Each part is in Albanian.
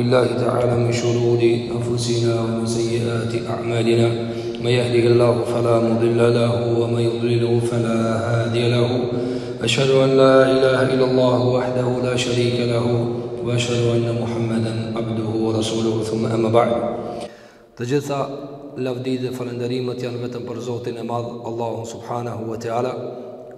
بالله تعالى من شرور أنفسنا ومن سيئات أعمالنا من يهده الله فلا مضل له ومن يضلله فلا هادي له أشهد أن لا إله إلا الله وحده لا شريك له وأشهد أن محمدا عبده ورسوله ثم أما بعد Të gjitha lavditë dhe falënderimet janë vetëm për Zotin e Madh, Allahun Subhanehu ve Teala,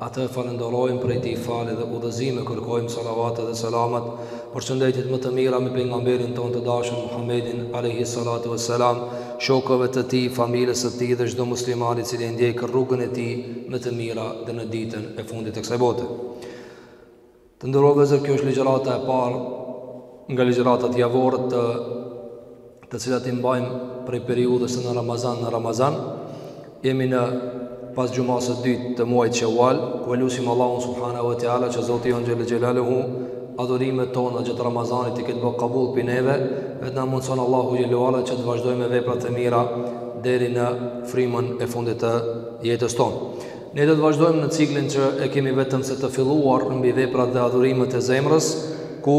Atë falënderojmë, prej Tij falje dhe udhëzime kërkojmë, salavate dhe selamet, përshëndetjet më të mira me pejgamberin tonë të dashur Muhammedin alejhi salatu ve selam, shokëve të tij, familjes së tij dhe çdo musliman i cili e ndjek rrugën e tij me të mira deri në ditën e fundit të kësaj bote. Të nderuar vëllezër, kjo është ligjërata e parë nga ligjëratat javore të, të cilat i mbajmë prej periudhës së Ramazanit në Ramazan. Jemi në pas gjysmës së dytë të muajit Sheval, ku e lusim Allahun Subhanehu ve Teala që Zoti jonë Xhele Xhelaluhu, adhurimet tona gjatë Ramazanit t'i ketë bë kabul prej neve, e të na mundëson Allahu Xhele ve Ala që të vazhdojmë me veprat e mira deri në frymën e fundit të jetës tonë. Ne do të vazhdojmë në ciklin që e kemi vetëm se të filluar mbi veprat dhe adhurimet e zemrës, ku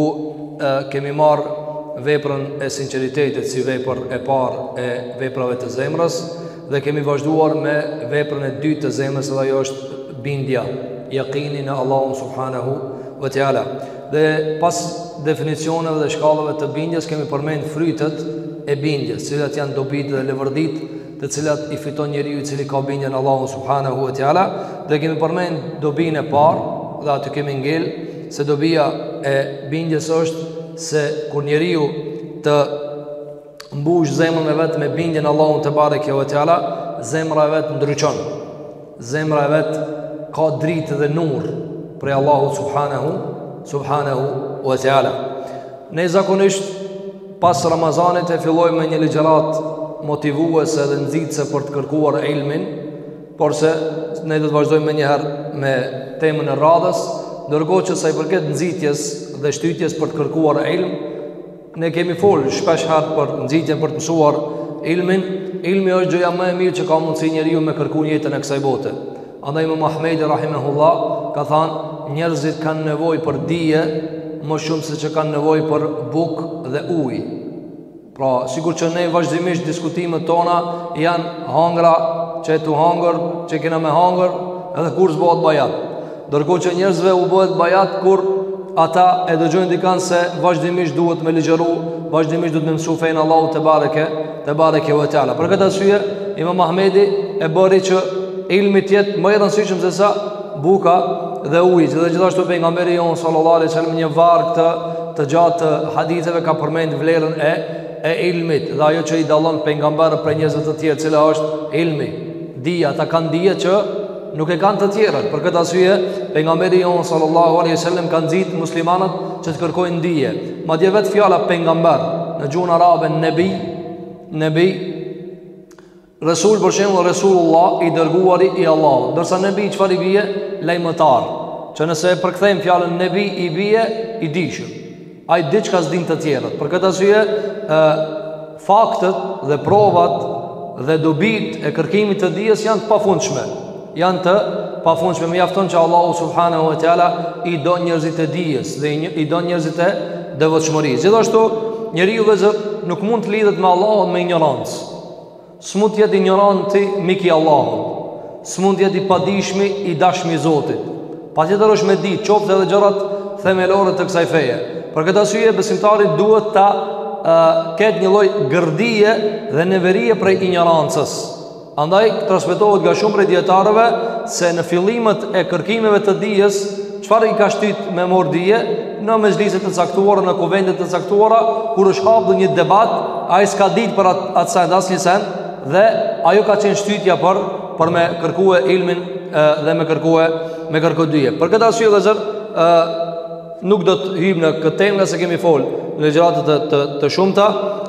e kemi marrë veprën e sinceritetit si vepër e parë e veprave të zemrës dhe kemi vazhduar me veprën e dytë të zemrës dhe ajo është bindja, jekini në Allahun subhanahu wa taala. Dhe pas definicioneve dhe shkallëve të bindjes kemi përmend frytet e bindjes, cilat janë dobitë dhe leverditë të cilat i fiton njeriu i cili ka bindje në Allahun subhanahu wa taala dhe kemi përmend dobinë e parë dhe aty kemi ngel se dobia e bindjes është se kur njeriu të mbush zemrën e vet me bindje në Allahun tebareke ve teala zemra e vet ndriçon Zemra e vet ka dritë dhe nur prej Allahut subhanahu subhanahu wa taala. Ne zakonisht pas Ramazanit e fillojmë me një ligjëratë motivuese dhe nxitëse për të kërkuar ilmin, porse ne do të vazhdojmë menjëherë me temën e radhës, ndërkohë që sa i përket nxitjes dhe shtytjes për të kërkuar ilm, Ne kemi folë shpeshherë për nxitjen për të mësuar ilmin Ilmi është gjëja më e mirë që ka mundësi njeriu me kërku n'jetën e kësaj bote Andaj imam Ahmedi Rahimehullah ka thanë njerëzit kanë nevojë për dije më shumë se që kanë nevojë për bukë dhe ujë Pra, sikur që ne vazhdimisht diskutimet tona janë hangra, çe je tu hangër, çe kena me hangër edhe kurrë s'bohet bajat Ndërkohë që njerëzve u bëhet bajat kur ata e dëgjojnë dikënd se vazhdimisht duhet me ligjëru, vazhdimisht duhet me mësu fenë e Allahut tebareke, tebareke ve teala. Për këtë arsye, imam Ahmedi e bëri që ilmi t'jetë më i rëndësishëm sesa buka dhe ujtë. Dhe gjithashtu pejgamberi jonë sallallahu alejhi ve selem në një varg të, të gjatë të haditheve ka përmendë vlerën e, e ilmit. Dhe ajo që i dalon pejgamberët prej njerëzve të tjerë, cila është ilmi. Dija, ata kanë dije që Nuk e kanë të tjerët, për këtë arsye pejgamberi jonë sallallahu alaihi wasallam ka nxit muslimanët që të kërkojnë dije. Madje vetë fjala pejgamber në gjuhën arabe nebi, nebi Resul për shembull Resulullah i dërguari i Allahut. Ndërsa nebi çfarë i bie? Lajmëtar. Që nëse e përkthejmë fjalën nebi i bie i dishur. Ai di çka s'dinë të tjerët. Për këtë arsye, ë faktet dhe provat dhe dobitë e kërkimit të dijes janë të pafundshme. Janë të pafundshme mjafton që Allahu subhanahu wa taala i don njerëzit e dijes dhe i don njerëzit e devotshmërisë. Gjithashtu, njeriu vëllezër nuk mund të lidhet me Allahun me injorancë. S'mund të jetë injoranti mik i Allahut. S'mund të jetë i padijshmi i dashmi i Zotit. Patjetër është me ditë qoftë edhe gjërat themelore të kësaj feje. Për këtë arsye besimtari duhet ta ketë një lloj gërdije dhe neverie prej injorancës. Andaj transmetohet nga shumë prej dietarëve se në fillimet e kërkimeve të dijes Çfarë i ka shtyt me marrë dije në mexhlise të caktuara në kuvende të caktuara kur është hapur një debat, ai s'ka ditë për atë at send asnjë send dhe ajo ka qenë shtytja për për me kërkue ilmin e, dhe me kërkue me kërkue dije. Për këtë arsye vëllezër, e, nuk do të hyjmë në këtë temë ngase kemi fol në ligjërata të, të të shumta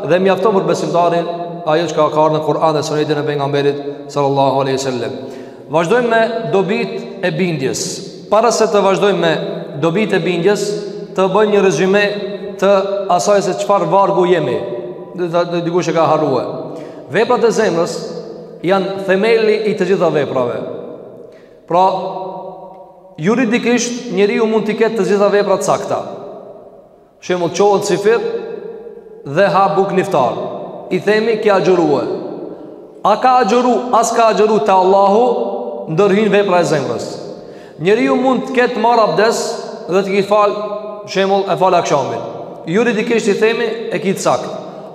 dhe mjafton për besimtarin ajo që ka ardh në Kur'an dhe Sunetin e pejgamberit sallallahu alaihi wasallam. Vazhdojmë me dobitë e bindjes Para se të vazhdojmë me dobitë e bindjes Të bëjmë një rezyme të asaj se çfarë vargu jemi Dhe dikush e ka harrue Veprat e zemrës janë themeli i të gjitha veprave Pra juridikisht njeriu mund t'i ketë të gjitha veprat e sakta Shembull, çohet në syfyr dhe ha bukë n'iftar. I themi ki agjërue. A ka agjëru, a s'ka agjëru te Allahu, ndërhyn vepra e zemrës. Njeriu mund të ketë marrë abdes dhe të ketë falë, shembull, e fal akshamin. Juridikisht i themi e ki të saktë.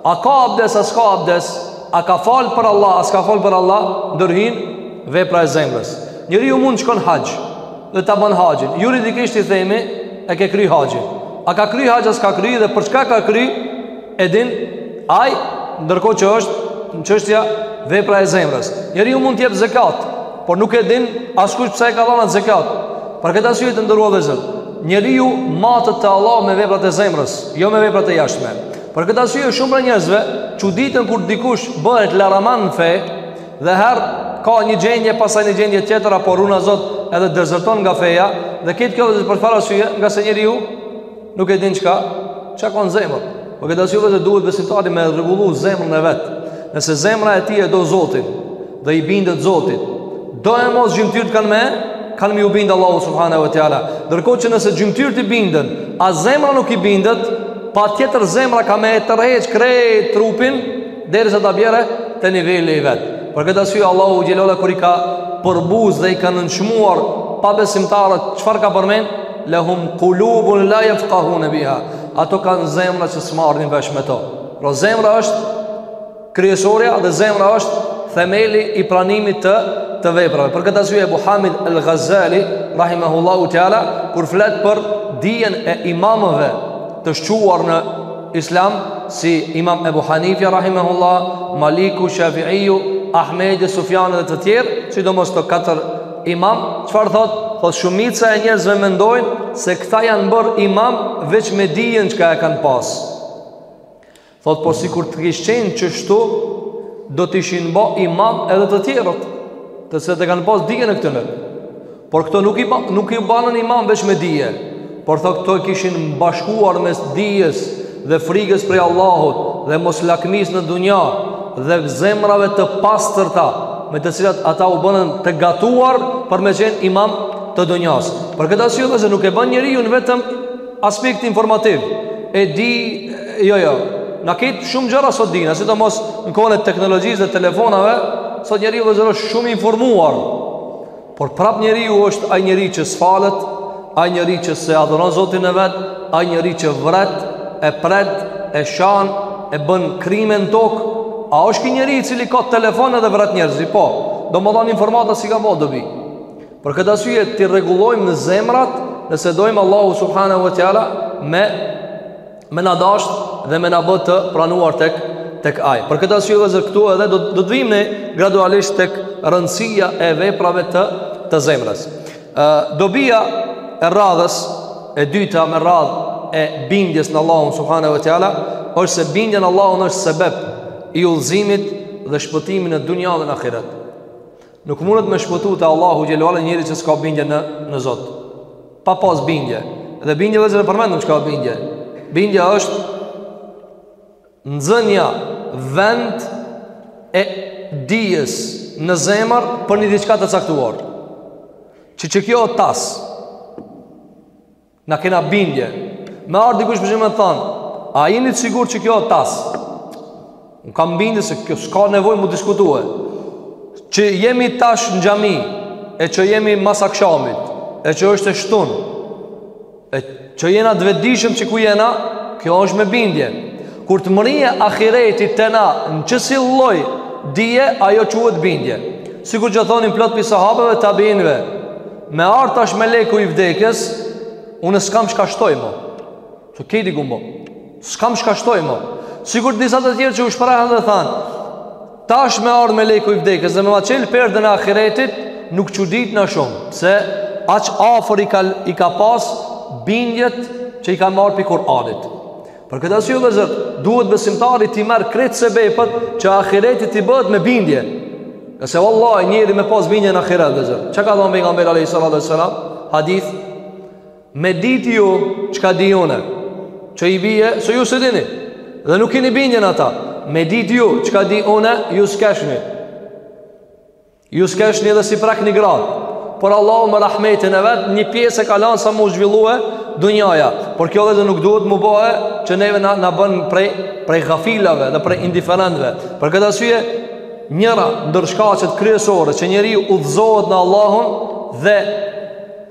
A ka abdes, a s'ka abdes, a ka falë për Allah, a s'ka falë për Allah, ndërhyn vepra e zemrës. Njeriu mund të shkon haxh. dhe ta ban haxhin. Juridikisht i themi e ke kry haxhin. A ka kry haxh a s'ka kry dhe për çka ka kry e din ai ndërkohë që është çështja vepra e zemrës. Njeriu mund të jep zekat, por nuk e din askush pse e ka dhënë zekat. Për këtë arsye të nderuar vëllezër. Njeriu matet te Allah me veprat e zemrës, jo me veprat e jashtme. Për këtë arsye shumë prej njerëzve çuditen kur dikush bëhet laraman në fe, Dhe herë ka një gjendje pastaj një gjendje tjetër apo runa Zot edhe dezerton nga feja dhe këtë kjo për farë arsye ngase njeriu nuk e din çka çka ka në zemër për këtë arsye vllezër duhet besimtari me rregullu zemrën e vet nëse zemra e tij e do Zotin dhe i bindet Zotit doemos gjymtyrët kanë me kanë me iu bind Allahut subhanehu ve teala ndërkohë që nëse gjymtyrët i binden a zemra nuk i bindet patjetër zemra ka me tërheq krejt trupin derisa ta bjerë te niveli i vet. Për këtë arsye Allahu xhele ve ala kur i ka përbuz dhe i ka nënçmuar pabesimtarët, çfarë ka përmend? Lahum qulubun la yafqahun biha. Ato kanë zemra që s'marrin vesh me to. Pra zemra është kryesorja dhe zemra është themeli i pranimit të të veprave. Për këtë arsye Abu Hamid Al-Ghazali rahimahullahu teala kur flet për dijen e imamëve të shquar në Islam si Imam Ebu Hanifja rahimahullah, Maliku, Shafi'iju, Ahmedi, Sufjani dhe të tjerë, sidomos këto katër imam, çfarë thot? Thot shumica e njerëzve mendojnë se këta janë bërë imam veç me dijen çka e kanë pas. Thot po sikur të kish qenë qështu, do të ishin bo imam edhe të tjerët, të cilët e kanë pas dijen e këtyre. Por këto nuk i ba, nuk i banën imam veç me dije. Por thotë këto kishin bashkuar mes dijes dhe frigës prej Allahut dhe moslakmisë në dunja dhe zemrave të pastërta me të cilat ata u bënën të gatuar për me qenë imam të dunjas. Për këtë arsye vllezër nuk e bën njeriun vetëm aspekti informativ. E di, jo, jo, na kemi shumë gjëra sot dina, sidomos në kohën e teknologjisë dhe telefonave, sot njeriu vllezër është shumë i informuar, Por prap njeriu është ai njeri që s'falet, ai njeri që s'e adhuron Zotin e vet, ai njeri që vret, e pret, e shan, e bën krime në tokë, a është ky njeri i cili ka telefon edhe vret njerëzi? Po. Domethënë informata s'i ka bo dobi. Për këtë arsye t'i rregullojmë zemrat nëse dojmë Allahu subhanahu wa taala me me na dashtë dhe me na bë të pranuar tek, tek ai. Për këtë arsye vllezër këtu edhe do, do të vimë ne gradualisht tek rëndësia e veprave të, të zemrës. E, dobia e radhës, e dyta me radhë e bindjes në Allahun subhanehu ve teala, është se bindja në Allahun është sebeb i udhëzimit dhe shpëtimit në dunja dhe në ahiret. Nuk mundet me shpëtu te Allahu xhele ve ala njeri që s'ka bindje në, në Zot Pa pas bindje Dhe bindje vllezër e përmendëm çka bindje Bindja është Nxënia vend E dijes në zemër Për një diçka të caktuar Që që kjo tas Na kena bindje. Me ardhë dikush për shembull me thanë, a jeni të sigurt që kjo o tas? Unë kam bindje se kjo s'ka nevojë mu diskutue. Që jemi tash në xhami, e që jemi mas akshamit, e që është e shtun, e që jena të vetëdijshëm që ku jena, kjo është me bindje. Kur të mbërrijë ahireti te na, në qësi lloj dije, ajo quhet bindje. Sikur që thonin plot prej sahabëve, tabiinëve, Me ardhë tash meleku i vdekjes Unë s'kam çka shtoj mo Se krejt i kum bo S'kam çka shtoj mo Sikur disa të tjerë që u shprehën dhe thanë Tash me ardhë meleku i vdekjes Dhe me ma çelë perden e ahiretit Nuk çuditna shumë Se aq afër i ka, i ka pas Bindjet që i ka marrë prej Kur'anit Për këtë arsye vëllazër, duhet besimtari t'i marrë krejt sebepet që ahireti t'i bëhet me bindje. Nëse vallahi njeri me pas bindje në ahiret vëllazër. Çka ka thënë pejgamberi alayhi salatu wasalam? Hadith me ditë ju çka di unë. Që i bie se ju s'e dini dhe nuk keni bindje në ata. Me ditë ju çka di unë, ju s'keshni. Ju s'keshni edhe s'i prekni gratë Por Allahu me rahmetin e vet Një pjesë e ka lanë sa mu zhvillue Dunjaja Por kjo vëllezër nuk duhet mu bëhe Që neve na, na bën prej, prej gafilave Dhe prej indiferentve Për këtë arsye Njëra ndër shkaqet kryesore Që njeri udhëzohet në Allahun Dhe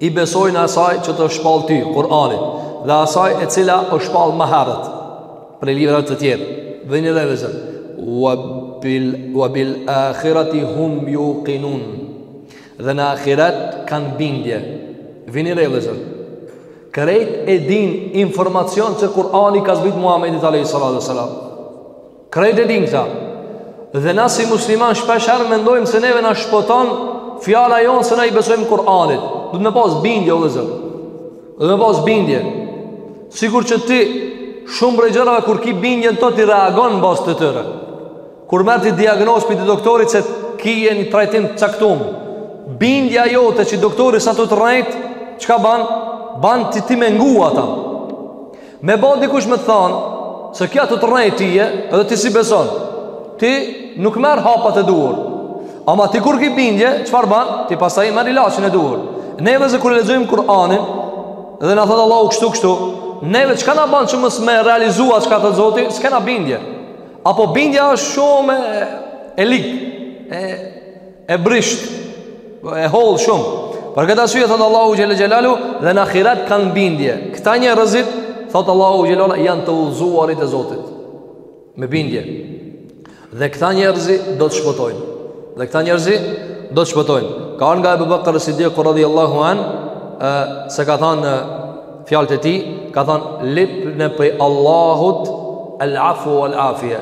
I besojnë asaj që të është shpallë ty, Kur'anit, dhe asaj e cila është shpallë më herët, prej librave të tjerë. Vini re vëllezër, wa bil, wa bil akhirati hum jukinun, dhe në ahiret kanë bindje. Vini re vëllezër, krejt e dinë informacion që Kur'ani i ka zbrit Muhammedit a.s. Krejt e dinë këta. Dhe na si musliman shpesh herë mendojmë se neve na shpoton fjala jonë se na i besojmë Kur'anit. Duhet me pas bindje vëllezër. Duhet me pas bindje. Sikur që ti shumë prej gjërave kur ki bindje në to ti reagon në bazë të tyre. Kur merr ti diagnozë prej doktorit se ki një trajtim të caktuar. Bindja jote që doktori s'o tu të rrejt, çka ban? Ban ti ti me ngu ata. Me ba dikush me të thanë Se ky o tu të rrejt tije Edhe ti s'i beson Ti nuk merr hapat e duhur Ama ti kur ki bindje Çfarë ban Ti pastaj merr ilaçin e duhur Ne vëllezër kur lexojmë Kur'anin Edhe na thotë Allahu kështu kështu Neve çka na ban që mos me realizua Çka thotë Zoti S'kena bindje Apo bindja është shumë e, e lig E e brisht e hollë shumë për këtë arsye thot Allahu xhel xelalu dhe në ahiret kanë bindje këta njerëzit thot Allahu xhelalu janë të udhëzuarit e Zotit me bindje dhe këta njerëz do të shpëtojnë dhe këta njerëz do të shpëtojnë ka ardhur nga Abu Bakr as-Siddiq radhiyallahu an se ka thënë fjalët e tij ka thënë lipni prej Allahut al-afu wal-afia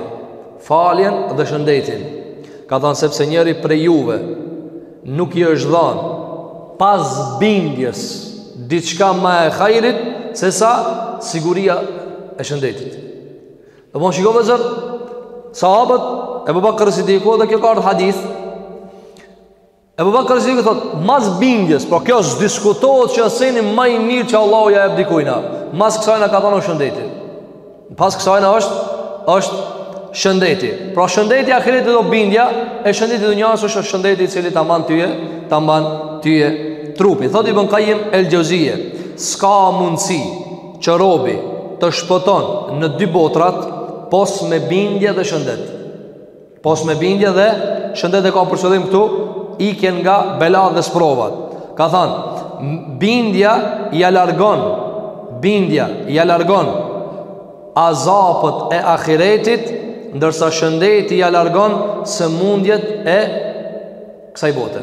Faljen dhe shëndetin Ka thënë sepse njërit prej juve Nuk i është dhanë Pas bindjes Diçka ma e hajrit Se sa siguria e shëndetit Dhe po shiko ti Zot Sahabët Ebu Bakr Siddiku Dhe kjo ka ardhë hadith Ebu Bakr Siddiku thot, mas bindjes, pra kjo s'diskutohet që është seni më i mirë që Allahu ja jep dikujt. Mas kësaj na ka dhënë shëndeti. Mas kësaj na është është shëndeti. Pra shëndeti ahiretit o bindja e shëndeti dunjas është shëndeti i cili ta mban tyje, ta mban tyje trupin. Thot Ibn Qayyim el-Xheuzije, s'ka mundsi që robi të shpëton në dy botrat pos me bindje dhe shëndet. Pos me bindje dhe shëndet e ka për qëllim këtu ikjen nga belat dhe sprovat. Ka thënë, bindja ja largon, bindja ja largon azapët e ahiretit, ndërsa shëndeti ja largon sëmundjet e kësaj bote.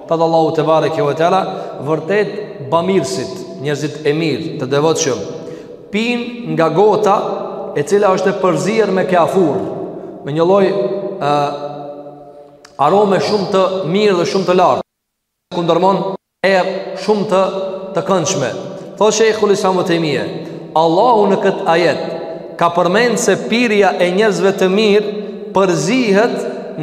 Thotë Allahu tebareke ue teala, vërtet bamirësit, njërzit e mirë, të devotshëm, pinë nga gota e cila është e përzier me kafur, me një lloj e, arome shumë të mirë dhe shumë të lartë, kundërmon erë shumë të, të këndshme. Thotë Sheikhul Islam ibn Taymija, Allahu në këtë ajet ka përmend se pirja e njerëzve të mirë përzihet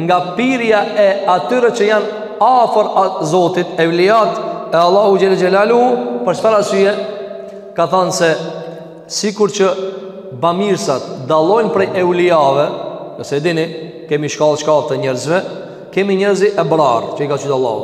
nga pirja e atyre që janë afër Zotit, evliat e Allahu xhel xhelalu, për çfarë arsye? Ka thënë sesikur që bamirsat dallojnë prej evliave, nëse e dini, kemi shkallë shkallë të njerëzve, kemi njerëzi ebrarë që i ka qytë Allahu.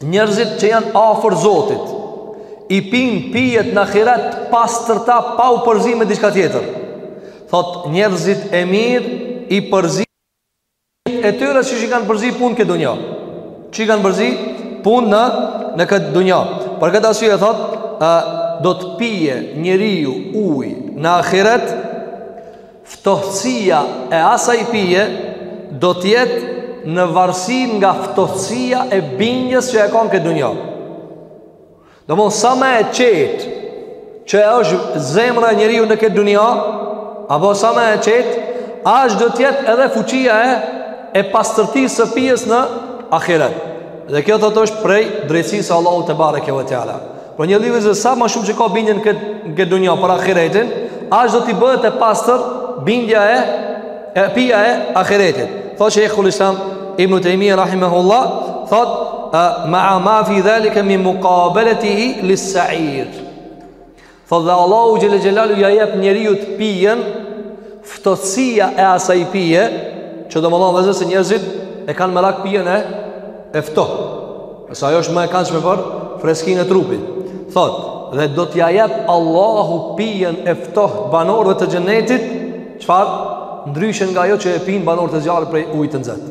Njerëzit që janë afër Zotit i pinë pijet në ahiret pastërta pa u përzi me diçka tjetër. Thot njerëzit e mirë i përzien atyre siç i kanë përzi punë këtë dunja. Siç i kanë përzi punë në, në këtë dunja. Për këtë arsye thot, a, do të pije njeriu uj në ahiret Ftohtësia e asaj pije do të jetë në varësi nga ftohtësia e bindjes që e ka në këtë dunja. Domthon sa më e qetë që është zemra e njeriut në këtë dunja, apo sa më e qetë, aq do të jetë edhe fuqia e e pastërtisë së pijes në ahiret. Dhe kjo thotë është prej drejtësisë së Allahut tebareke ve teala. Por njeriu vllezër sa më shumë që ka bindje në këtë në këtë dunja për ahiretin, aq do t'i bëhet e pastër bindja e e pija e ahiretit. Thotë Sheikhul Islam Ibn Taymiyyah rahimahullah, thotë ma ma fi zalika min muqabalatihi lis-sa'ir. Thotë dhe Allahu xhel-le xhelaluhu ja jep njeriut pijen Ftohtësia e asaj pije, që domethënë vllezër se njerëzit e kanë merak pijen e e ftohtë. Sepse ajo është më e këndshme për freskinë e trupit. Thot, dhe do t'ja jep Allahu pijen e ftohtë banorëve të xhenetit, çfarë? Ndryshe nga ajo që e pinë banorët e zjarrit prej ujit të nxehtë.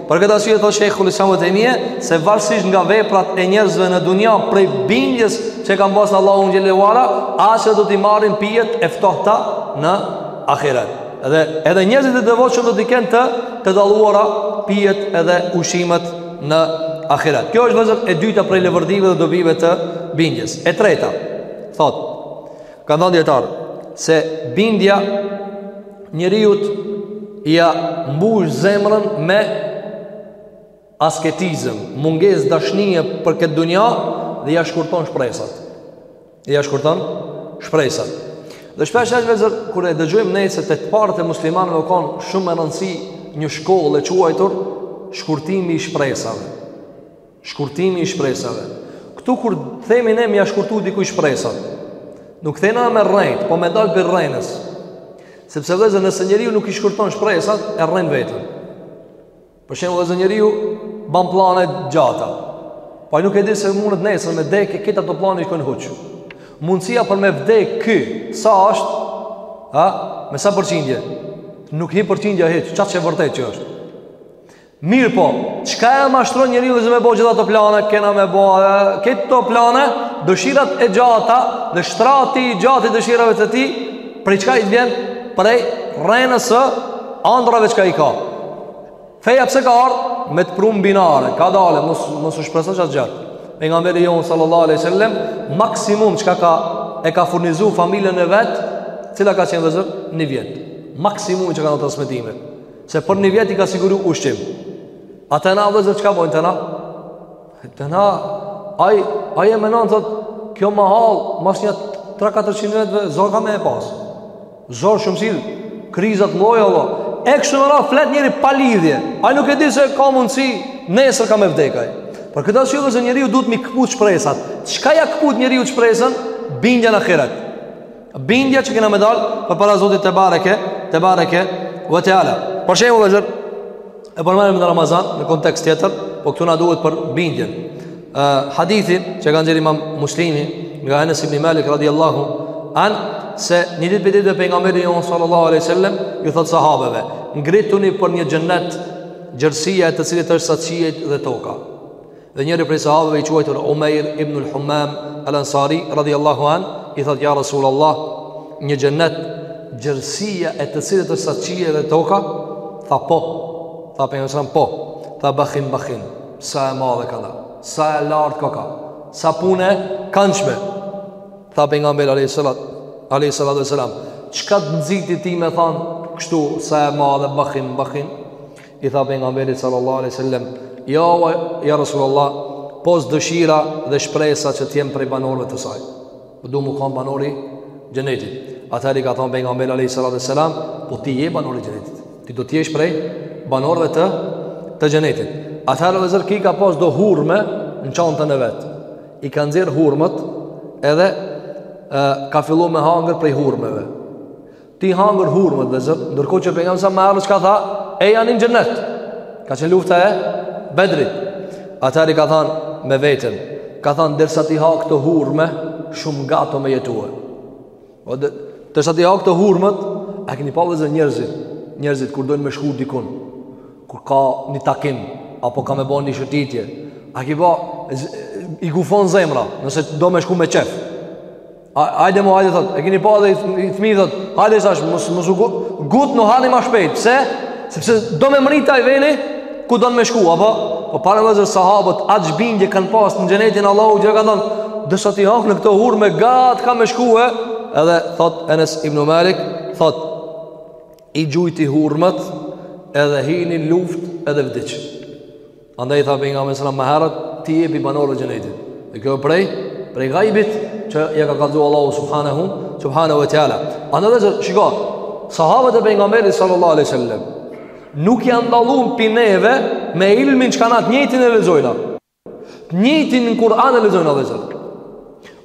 Për këtë arsye thotë Sheikhul Islam ibn Taymije se varësisht nga veprat e njerëzve në dunja prej bindjes që kanë pas në Allahun xhel-le ve ala, aq do t'i marrin pijet e ftohta në ahiret. Dhe edhe njerëzit e devotshëm do t'i kenë të të dalluara pijet edhe ushqimet në ahiret. Kjo është vllezër e dyta prej levërdive dhe dobive të bindjes. E treta thotë Kanë thënë dijetarët se bindja njeriut ja mbush zemrën me asketizëm, mungesë dashnie për këtë dunja dhe ja shkurton shpresat. Ja shkurton shpresat. Dhe shpeshherë vllezër, kur e dëgjojmë ne se te të parët e muslimanëve u konë shumë me rëndësi një shkollë e quajtur shkurtimi i shpresave. Shkurtimi i shpresave. Këtu kur themi ne me ja shkurtu dikujt shpresat. Nuk thena me rrejt, po me dal pi rrenës. Sepse vllezër nëse njeriu nuk i shkurton shpresat, e rrejn veten. Për shembull, vllezër njeriu ban plane t'gjata. Po ai nuk e di se mundet nesër me dek e krejt ato plane i shkojnë huq. Mundësia për me vdek ky, sa është? Ha, me sa përqindje? Nuk hi përqindja hiç, çaq e vërtetë që është. Mirëpo, çka e mashtron njeriun vllezër me bo gjitha ato plane, kena me bo, këto plane, dëshirat e gjata dhe shtrati i gjatë i dëshirave të tij, prej çkahit vjen, prej rrenës e andrave çka i ka. Feja pse ka ardhë, me të pru në binarë, kadale, mos shpreso aq gjatë. Pejgamberi jonë sallallahu aleyhi sallem, maksimum çka ka, e ka furnizu familjen e vet, cila ka qenë vllezër, një vjet. Maksimum çka ka në transmetimet. Se për një vjet i ka siguru ushqim. A te na vllezër çka bojnë te na? Te na ai ai e menon thot, kjo mahallë, mas nja 3-400 vjetëve zor ka me e pas. Zor shumë si krizat lloja valla. E kështu me radhë flet njeri pa lidhje. Ai nuk e di se ka mundsi nesër ka me vdek aj. Për këtë arsye vllezër njeriu duhet m'i këput shpresat. Çka ja këput njeriu shpresën? Bindja në ahiret. Bindja që kena me dal përpara Zotit tebareke, tebareke ve teala. Për shembull vllezër, e përmenëm në Ramazan, në kontekst tjetër, po këtu na duhet për bindjen. Uh, hadithin që ka nxjerr imam Muslimi, nga Enes ibn Malik radiallahu an, se një ditë prej ditëve pejgamberi jonë sallallahu aleyhi sallem, ju thotë sahabeve, ngrituni për një xhennet gjerësia e të cilit është sa qiejt dhe toka. Dhe njëri prej sahabëve i quajtur Umair ibn al-Humam al-Ansari radiyallahu an i thotë ja Rasulullah, një xhenet gjerësia e të cilit është sa qiejt dhe toka, tha po. Tha pejgamberi po. Tha bakhin bakhin, sa e madhe ka dha, sa e lartë koka, sa punë e kanshme. Tha pejgamberi alayhi salat, alayhi salatu wasalam, çka të nxiti ti me than kështu sa e madhe bakhin bakhin? I tha pejgamberit sallallahu alaihi wasallam, "Jo ja Rasulullah, pos dëshira dhe shpresa që të jem prej banorëve të saj. Po du mu kanë banor i xhenetit." Atëherë i ka thënë pejgamberi alaihi salatu wasallam, "Po ti je banor i xhenetit. Ti do të jesh prej banorëve të të xhenetit." Atëherë vllezër ky ka pas do hurme në çantën e vet. I ka nxjerr hurmët edhe e, ka filluar me hangër prej hurmeve. Tu i hangër hurmët vllezër, ndërkohë që pejgamberi sa më ardhi çka tha, ejani në xhennet. Ka qenë lufta e Bedrit. Atëherë ka thënë me veten, ka thënë derisa t'i ha këto hurme, shumë gatë o me jetuar. Derisa t'i ha këto hurmët, a keni pa vllezër njerëzit, njerëzit kur dojnë me shku dikun, kur ka një takim, apo ka me bo një shëtitje, a ki ba, i gufon zemra, nëse do me shku me qef. Hajde mo, hajde, thot, e kini pa dhe i fmi, thot, hajde sa është, mos mos u ngut, ngutnu hani ma shpejt, pse? Sepse do me mrri te ai veni, ku don me shku, apo? Po pra vllezër sahabët, aq bindje kanë pas në xhenetin e Allahut që ka thonë, derisa t'i ha unë këto hurme gatë ka me shku, e? Edhe, thot, Enes Ibn Malik, thot, i gjujti hurmët, edhe hini n'luftë, edhe vdiç. Andaj tha Pejgamberi selam Umejrit, ti je pi banorëve t'xhenetit. Dhe kjo e prej, prej gajbit që ja ka kallzu Allahu subhanahu, subhanahu ve teala. Andaj vllezër, shiko, sahabët e Pejgamberit sallallahu aleyhi sallam, nuk janë dallu pi neve me ilmin që kanë, t'njëjtin e lexojna. T'njëjtin Kur'an e lexojna vllezër.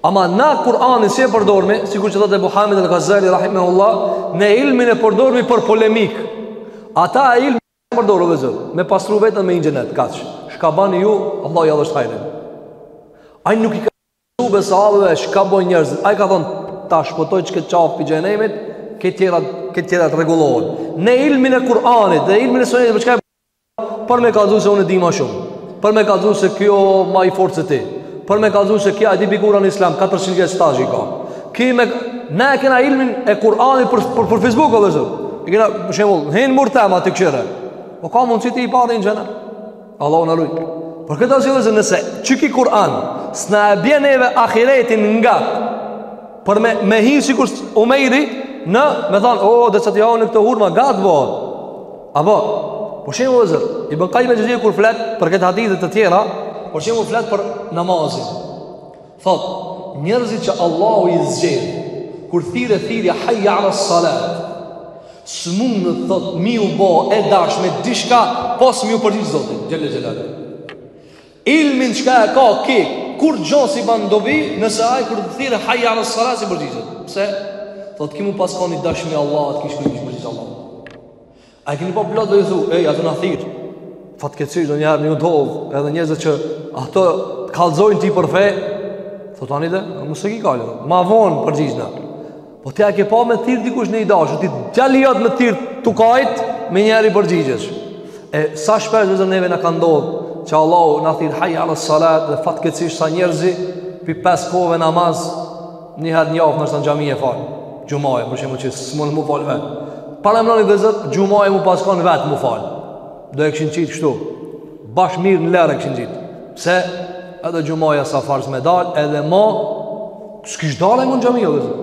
Ama na Kur'anin si e përdormi, sikur që thotë Muhamed el-Gazali rahimahullah, ne ilmin e përdormi për polemikë. Ata ilmin Përdor o vllezër, me pastru veten me hi n'xhenet, kaq. Shka bani ju, Allah ja dhashtë hajrin. Ai nuk i ka su be sahabëve, shka bojnë njerëzit. Ai ka thonë, ta shpëtoj qikët qafë pi xhehenemit, këto tjerat, këto tjerat rregullohen. Ne ilmin e Kur'anit dhe ilmin e sunetit, për shka e për me kallzu se unë e di ma shumë. Për me kallzu se kjo ma i fortë se ti. Për me kallzu se ky e di pi kur a në islam, 400 vjet stazh i ka. Ki me... Ne e kena ilmin e Kur'anit për, për, për Facebook, o vllezër. E kena, për shembull, në hinë mërë tema të këshire. O po ka mundësi ti i pari në xhehenem. Allahu na rujt. Për këtë arsye vllezër, nëse qiky Kur'an, s'na e bje neve ahiretin ngat, për me, me hinë sikur Umejri, në, me thanë, o, deri t'i ha unë këto hurma, gatë bëhet. Apo, për shembull vllezër, Ibn Kajim el-Xhevzije kur flet për këto hadithe të tjera, për shembull flet për namazin. Thot, njerëzit që Allahu i zgjedh, kur thirret thirrja hajja ala salat, s'mundën thot, mi u bo e dashme dishka, pos mi u përgjigj Zotit, xhelle xhelaluhu. Ilmin çka e ka ky, kurgjo s'i ban dobi, nëse ai kur t'thirret hayya ala salat s'i përgjigjet. Pse? Thot ky mu pas kanë i dashmi Allah, të kish përgjigj përgjigj Allah. A e keni pa po plot dhe ju thu, ej, atë na thirr. Fatkeqësisht ndonjëherë ndodh, edhe njerëz që ato kallzojnë ty për fe, thot ani de, mos e ki gajle. Ma von përgjigjna. Po ti a ke pa me thirr dikush një i dashur, ti djali jot me thirr tu kajt menjëherë i përgjigjesh. E sa shpesh vllezër neve na ka ndodh që Allahu na thirr hayya ala salat dhe fatkeqësisht sa njerëz pi pesë kohëve namaz një herë në javë në xhami e fal. Xhumaja për shembull që s'mun mu fal vet. Paramendoni vllezër xhumaja mu pas kanë vet mu fal. Do e kishin qit kështu. Bash mirë në lërë e kishin qit. Pse edhe xhumaja s'a farz me dal edhe më S'kish dalë më në xhami o vllezër.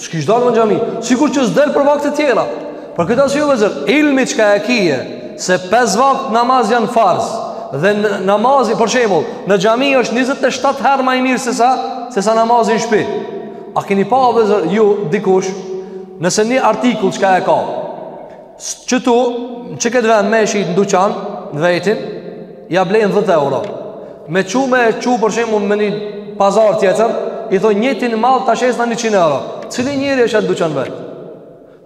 S'kish dalë më në xhami. Sikur që s'del për vakte të tjera. Për këtë arsye vllezër, ilmi çka e kije se pesë vakt namaz janë farz dhe namazi për shembull në xhami është 27 herë ma i mirë se sa se sa namazi në shpi. A keni pa vllezër ju dikush nëse një artikull çka e ka Qëtu, që këtë vend me e shit në duqan, në vetin, ja blejnë 10 euro. Me çu me e çu për shembull me një pazar tjetër, i thonë njëjtin mall të ashes në 100 euro. Cili njëri e shet në duqan vetë?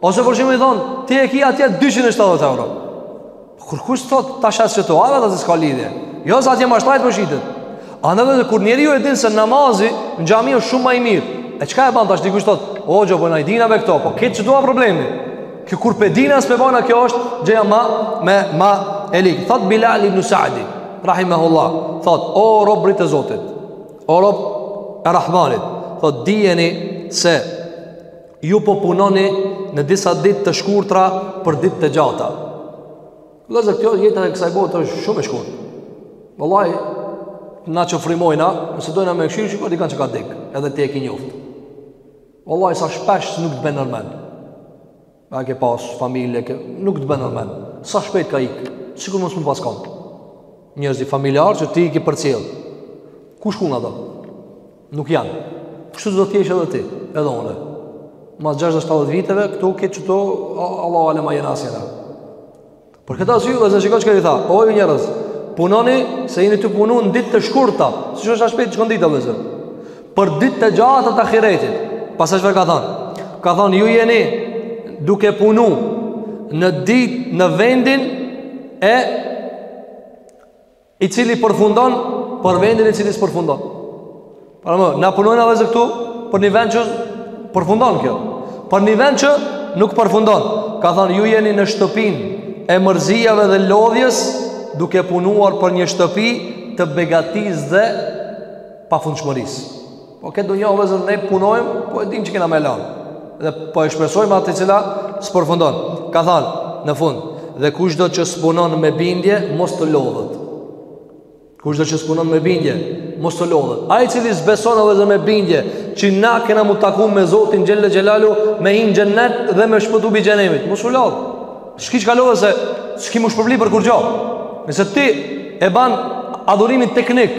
Ose për shembull i thonë, ti e ki atje 270 euro. Kurkush s'thotë të ashes që tu, anë dhe të s'ka lidhje. Jo, sa atje ma shtrejt po shitet. A edhe kur njeriu e dinë se namazi në xhami është shumë ma i mirë. E çka e ban të ashtë dikush të thotë, o gjo, po na i dina ve këto, po këtë qëtu a problemi. Kjo kur p'e dina s'p'e bana kjo është gjëja ma me ma e lig. Thot Bilal ibn Sa'di, rahimahullah, thot o robërit e Zotit, o rob e Rahmanit, thot dijeni se ju po punoni në disa ditë të shkurtra për ditë të gjata. Lëzër kjo jeta e kësaj bote është shumë e shkurt. Vallahi na që frymojna, nëse dojna me e kshyr, shiko dikan që ka dek, edhe ti e ke njoft. Wallahi sa shpesh nuk të bjen nërmend. A ke pas familje që nuk të bjen nërmend. Sa shpejt ka ik. Sikur mos me pas kon. Njerëz, familjarë që ti i ke përcjell. Ku shkun ata? Nuk janë. Kështu do të jesh edhe ti, edhe unë. Mas 60-70 viteve këtu ke qëto Allahu alem a jena a s'jena. Për këtë arsye vëllazë shiko çka ai tha. O ju njerëz, punoni se jeni tu punu në ditë të shkurta, shkiç a shpejt shkon dita vëllazë. Për ditë të gjata të ahiretit. Pastaj çfarë ka thënë? Ka thënë ju jeni duke punu në ditë në vendin e i cili përfundon për vendin i cili s'përfundon. Pra, na punojna edhe këtu për një vend që përfundon kjo. Për një vend që nuk përfundon. Ka thënë ju jeni në shtëpinë e mërzijave dhe lodhjes duke punuar për një shtëpi të begatisë dhe pafundshmërisë. Po këtë dunja o vëllezër ne punojmë, po e dim që kena me e lanë. Dhe po e shpresojmë atë i cila s'përfundon. Ka thanë, në fund, dhe kushdo që s'punon me bindje, mos të lodhet. Kushdo që s'punon me bindje, mos të lodhet. Ai i cili s'beson o vëllezër me bindje, që na kena m'u taku me Zotin Xhel-le Xhelaluhu, me hi n'xhennet dhe me shpëtu pi xhehennemit. Mos u lodh. S'ki çka lodhesh se s'ki m'u shpërbly për kurgjo. Nëse ti e ban adhurimin teknik,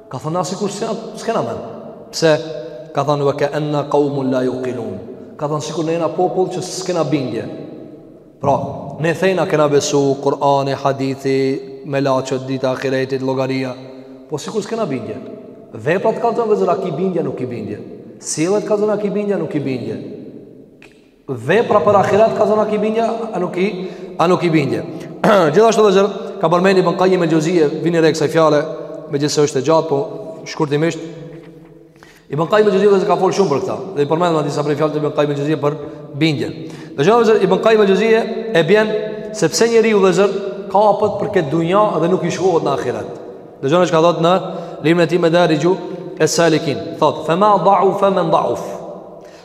Ka thënë na sikur se s'kena mend. Pse? Ka thënë wa ka'anna qaumun la yuqinun. Ka thënë sikur ne jena popull që s'kena bindje. Pra, ne thojna kena besu Kur'ani, hadithi, melaqet, dita e ahiretit, llogaria, po sikur s'kena bindje. Veprat kallzojnë vëllezër a ki bindje a nuk ki bindje. Sjelljet kallzojnë a ki bindje a nuk ki bindje. Vepra për ahiret kallzon a ki bindje, a nuk ki, a nuk ki bindje. Gjithashtu vllezër, ka përmend Ibnu Kajjim el Xhevzije, vini re kësaj fjale, me gjithë se është e gjatë, po shkurtimisht, Ibnu Kajjim el Xhevzije vllezër ka folë shumë për këta, dhe i përmendim disa prej fjalëve të Ibnu Kajjim el Xhevzije për bindjen. Dhe gjithashtu vllezër, Ibnu Kajjim el Xhevzije e bjen, sepse njeriu vllezër, kapet për këtë dunja dhe nuk i shkohet në ahiret. Dhe gjithashtu vllezër ka thanë në, librin e tij Medarixhu es-Salikin, thotë, fema dha'u, fema dha'u,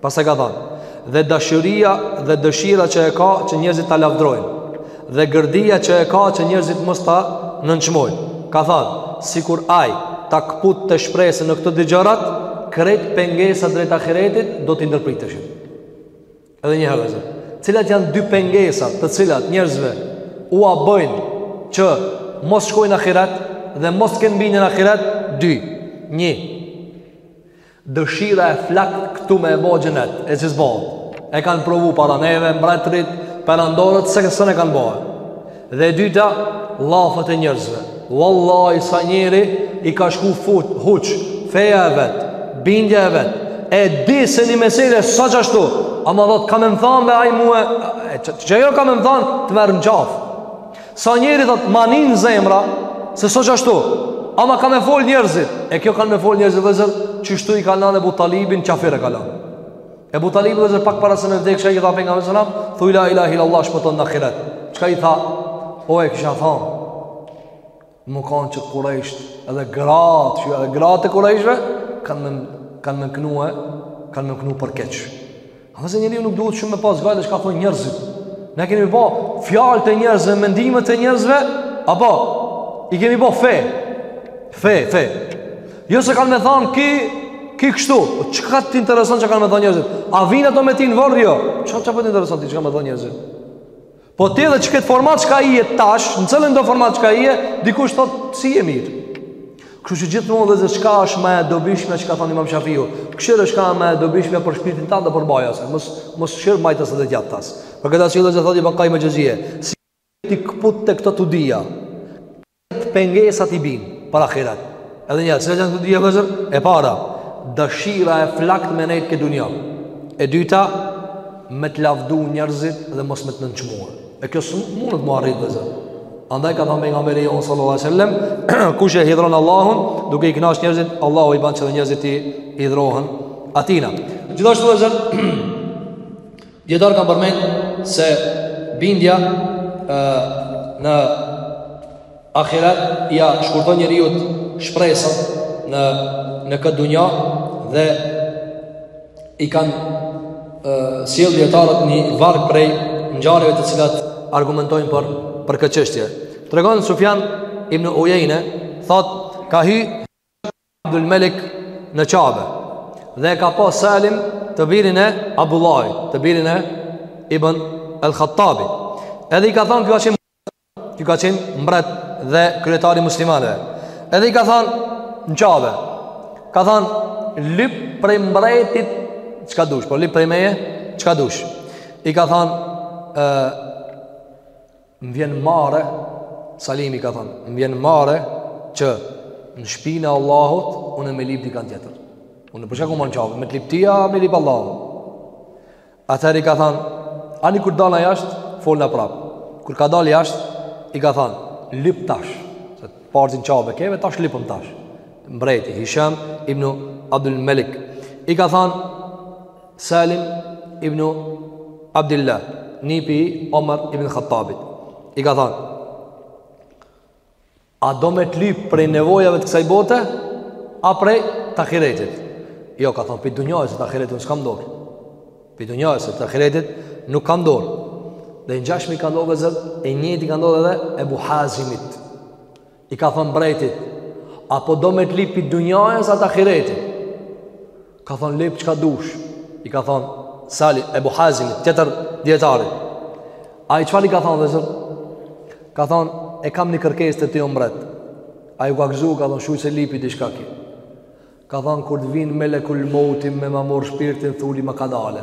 Pastaj ka thënë, dhe dashuria dhe dëshira që e ka që njerëzit ta lavdrojnë dhe gërdia që e ka që njerëzit mos ta nënçmojnë. Ka thënë, sikur ai ta kputte shpresën në këto dy gjërat, krejt pengesa drejt ahiretit do t'i ndërpriteshin. Edhe një herë, cilat janë dy pengesa të cilat njerëzve ua bëjnë që mos shkojnë ahiret dhe mos kenë bindje në ahiret, dy, një. Dëshira e flaktë këtu me e bo xhenet E që s'bon E kanë provu para neve, mbretërit, perandorët Se kësën e kanë bo Dhe dyta, llafet e njerzve Vallahi sa njeri i ka shku fut, huq Feja e vet, bindja e vet E di se një mesele s'o qashtu Ama thot, ka me më thanë edhe aj mue Qajo ka me më thanë, të merr në qafë Sa njeri thot ma nin zemra, se s'o qashtu. Ama ka me fol njerëzit. E kjo kanë me fol njerëzit vllezër, qështu e ka lanë Ebu Talibin, qafir e ka lanë. Ebu Talibi vllezër pak para se me vdekë, që i tha Pejgamberi alejhi selam, thuj la ilahe il-Allah shpëton në ahiret. Çka i tha? O e kisha thanë. Me kanë që kurejshët edhe gratë, që edhe gratë e kurejshve, kanë me, kanë me knue, kanë me knu për keq. Vllezër njeriu nuk duhet shumë me pas gajle, çka thonë njerzit. Ne kemi bo fjalët e njerzve, mendimet e njerzve, apo, i kemi bo fe, fe, fe. Jo se kanë me thonë ky, ky kështu, o çka të intereson çka kanë me thonë njerzit? A vinë ata me ty në vorr, jo? Çka, çka po të intereson çka kanë me thonë njerzit? Po ti edhe qe këtë format çka je tash, në cilindo format çka je, dikush thot, s'je mirë. Kështu që gjithmonë vllezër çka është ma e dobishme çka ka thonë imam Shafiu. Kshyre çka ma e dobishme për shpirtin tan dhe përmbaju asaj. Mos, mos kshyr majtas dhe djathtas. Për këta që vllezër thot Ibn Kajjim el Xhevzije. Si t'i këputte këto të dyja. Pengesat i bin për ahiret. Edhe një herë, janë të dyja vllezër? E para, dëshira e flaktë me nejtë n'këtë dunja. E dyta, me të lavdu njerëzit dhe mos me të nënçmuar. E kjo së mundët më arrit vëzër. Andaj ka thënë pejgamberi jon sallallahu alajhi wasallam, kush e hidhron Allahun, duke i kënaqur njerëzit, Allahu i bën që njerëzit t'i hidhrohen atina. Gjithashtu vllezër, Dijetarët kanë përmenë se bindja e, në ahiret ja shkurton njeriut shpresën në, në këtë dunja dhe i kanë sjell dijetarët një varg prej ngjarjeve të cilat argumentojnë për për këtë çështje. Tregon Sufjan ibn Ujejne, thotë ka hy Abdul Melik në Qabe dhe e ka pa Salim të birin e Abdullahit, të birin e Ibn al-Hatabit. Edhe i ka thënë ky ka qenë mbret dhe kryetar i muslimanëve. Edhe i ka thënë në Qabe. Ka thënë lyp prej mbretit çka dush, po lyp prej meje çka dush. I ka thënë ë Më vjen marre, Salimi i ka thënë, më vjen marre që në shpinë e Allahut unë me lip dikan tjetër. Unë për shembull jam në Qabe, me të lip ty a me lip Allahut. Atëherë i ka thënë, ani kur dalna jashtë, folna prapë. Kur ka dalë jashtë, i ka thënë, lip tash, se parzit në Qabe keve, tash lipëm tash. Mbreti, Hisham, ibnu Abdul Melik, i ka thënë, Salim ibn Abdullah, nipi i Omar ibn Hatabit, i ka thënë: A do me të lyp prej nevojave të kësaj bote a prej t'ahiretit? Jo, ka thënë, pi dunjajës, se t'ahiretit nuk kam në dorë. Pi dunjajës, se t'ahiretit nuk kam në dorë. Dhe e ngjashme i ka ndodhë vllezër, e njëjta i ka ndodhë edhe Ebu Hazimit. I ka thënë mbretit, a po do me të lip pi dunjajës a t'ahiretit? Ka thënë, lip çka dush. I ka thënë, Sali, Ebu Hazimi, tjetër dijetari. Ai çfarë i ka thënë vllezër? Ka thënë, e kam një kërkesë te ti, o mbret. Ai u ka gëzu, ka thënë, shyqyr se lipi diçka ky. Ka thënë, kur të vjen melekul-mevti me ma marrë shpirtin, thuji ma kadale.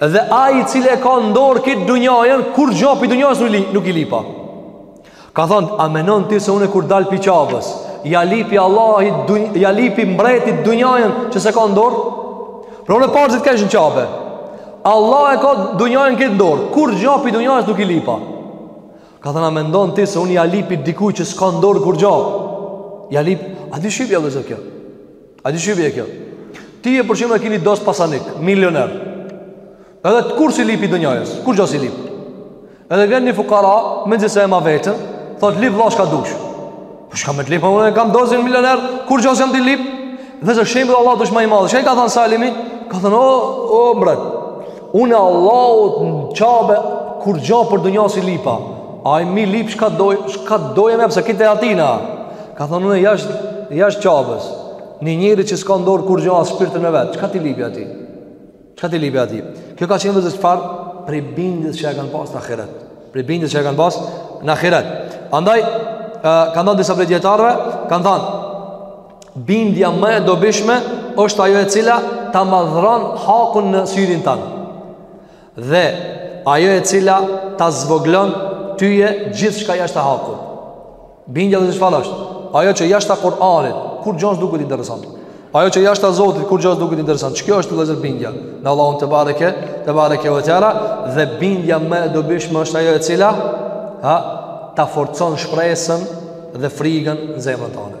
Dhe ai i cili e ka në dorë këtë dunjajën, kurgjo pi dunjajës nuk i lipa. Ka thonë, a menon ti se unë kur dal pi Qabës, ja lipi Allahit, dun, ja lipi mbretit dunjajën që s'e ka n'dorë? Pra unë parzit kesh në Qabe. Allahu e ka dunjajën këtë n'dorë, kurgja pi dunjajës nuk i lipa. Ka thonë, a menon ti se unë ja lipi dikujt që s'ka n'dorë kurgja? Ja lipi, a di qysh i bje vllezër kjo? A di qysh i bje kjo? Ti për shembull e ki ni dost pasanik, milioner. Edhe ti kurrë s'i lip pi dunjajës, kurgjo s'i lip. Edhe vjen një fukara, mezi se e ma veten, thot lip vlla çka dush. Po çka me të lip, unë e kam dostin milioner, kurgjo s'jam tu i lip. Edhe pse shembulli i Allahut osht ma i madh. Çka i ka thënë Salimi? Ka thënë, o, o, mbret. Unë Allahut në qabe kurgjo për dunja s'i lipa Ai mi lip shka doj Shka doje me pas e kite atina Ka thonë unë jasht, jasht qabës Një njeri që s'ka n'dorë kurgjo as shpirtin e vet Çka t'i lipi atij Çka t'i lipi atij Kjo ka qenë vllezër çfar Prej bindjes që e kanë pas në ahiret Prej bindjes që e kanë pas në ahiret Andaj Kanë thonë disa prej dijetarve Kanë thonë Bindja më e dobishme është ajo e cila ta madhron hakun në syrin tan. Dhe ajo e cila ta zvoglon tyje gjithshka jashta hakut. Bindja vllezër çfar është. Ajo që jashta Kur'anit, kurgjo s'duket interesant. Ajo që jashta Zotit, kurgjo s'duket interesant. Qikjo është vllezër bindja në Allahun tebareke, tebareke ve teala. Dhe bindja më e dobishme është ajo e cila ha, ta forcon shpresën dhe frigën në zemrën tane.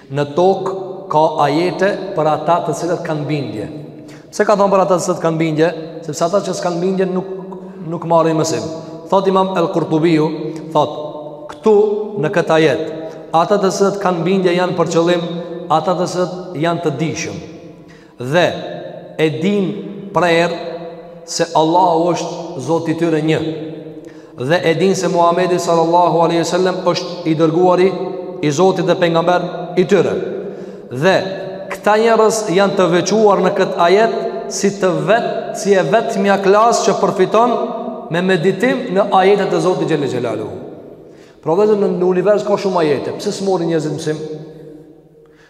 Në tokë ka ajete për ata të cilët kanë bindje. Pse ka thonë për ata të cilët kanë bindje? Sepse ata që s'kanë bindje nuk nuk marrin mësim. Thot Imam El-Qurtubiu, thot, këtu në këtë ajet, ata të cilët kanë bindje janë për qëllim ata të cilët janë të dijshëm. Dhe, e dinë, prerë, se Allahu është Zoti i tyre një. Dhe e dinë se Muhamedi sallallahu alaihi wasallam është i dërguari i Zotit dhe pejgamber i tyre. Dhe këta njerëz janë të veçuar në këtë ajet si të vet, si e vetmja klasë që përfiton me meditim në ajetet e Zotit xhele xhelaluhu. Pra vllezër në, në univers ka shumë ajete. Pse s'morin njerëzit mësim?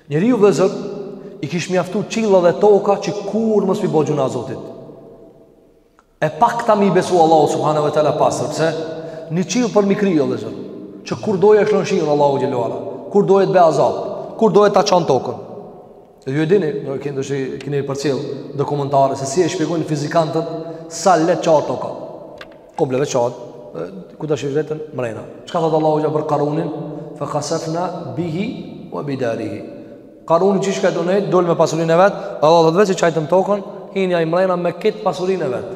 Njeriu vllezër i kish mjaftu qilla dhe toka që kurr mos m'i bo gjunah Zotit. E pakta m'i besu Allahut subhanahu wa taala pastër. Pse? Një qill për mi kriju vllezër, që kur doje lshon shiun Allahu xhelalu kur doje të bje azab, kur doje ta çan tokën. Dhe ju e dini, do të keni dëshë keni përcjell dokumentare se si e shpjegojnë fizikantët sa leht çahet toka. Komplet e çan, ku të shirë vetën mrena. Çka thotë Allahu xhele për Karunin? Fe hasefna bihi ve bidarihi. Karunin qysh ka tu nejt, dol me pasurinë e vet, Allahu thot vet se çajtëm tokën, hini ai mrena me kët pasurinë e vet.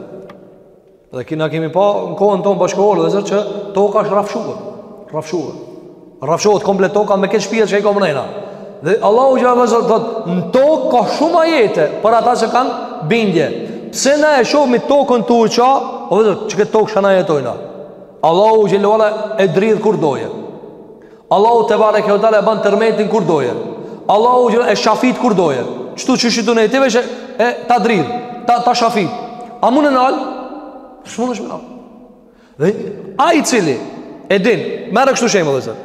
Dhe kina kemi pa në kohën tonë bashkohore vllezër që toka është rrafshu. Rrafshu. Rrafshohet komplet toka me krejt shpijat që i ka mrena. Dhe Allahu xhele vllezër thot, në tokë ka shumë ajete për ata që kanë bindje. Pse na e shohim tokën tu u ça, o vllezër, qikët tokë shi na jetojna. Allahu xhele ve ala e dridh kur doje. Allahu tebareke ve teala e ban tërmetin kur doje. Allahu xhele e shafit kur doje. Qëtu qysh je tu nejt ti veç ta dridh, ta, ta shafit. A mun e nal? S'munesh me nal. Dhe ai i cili e din, merr kështu shembull vllezër.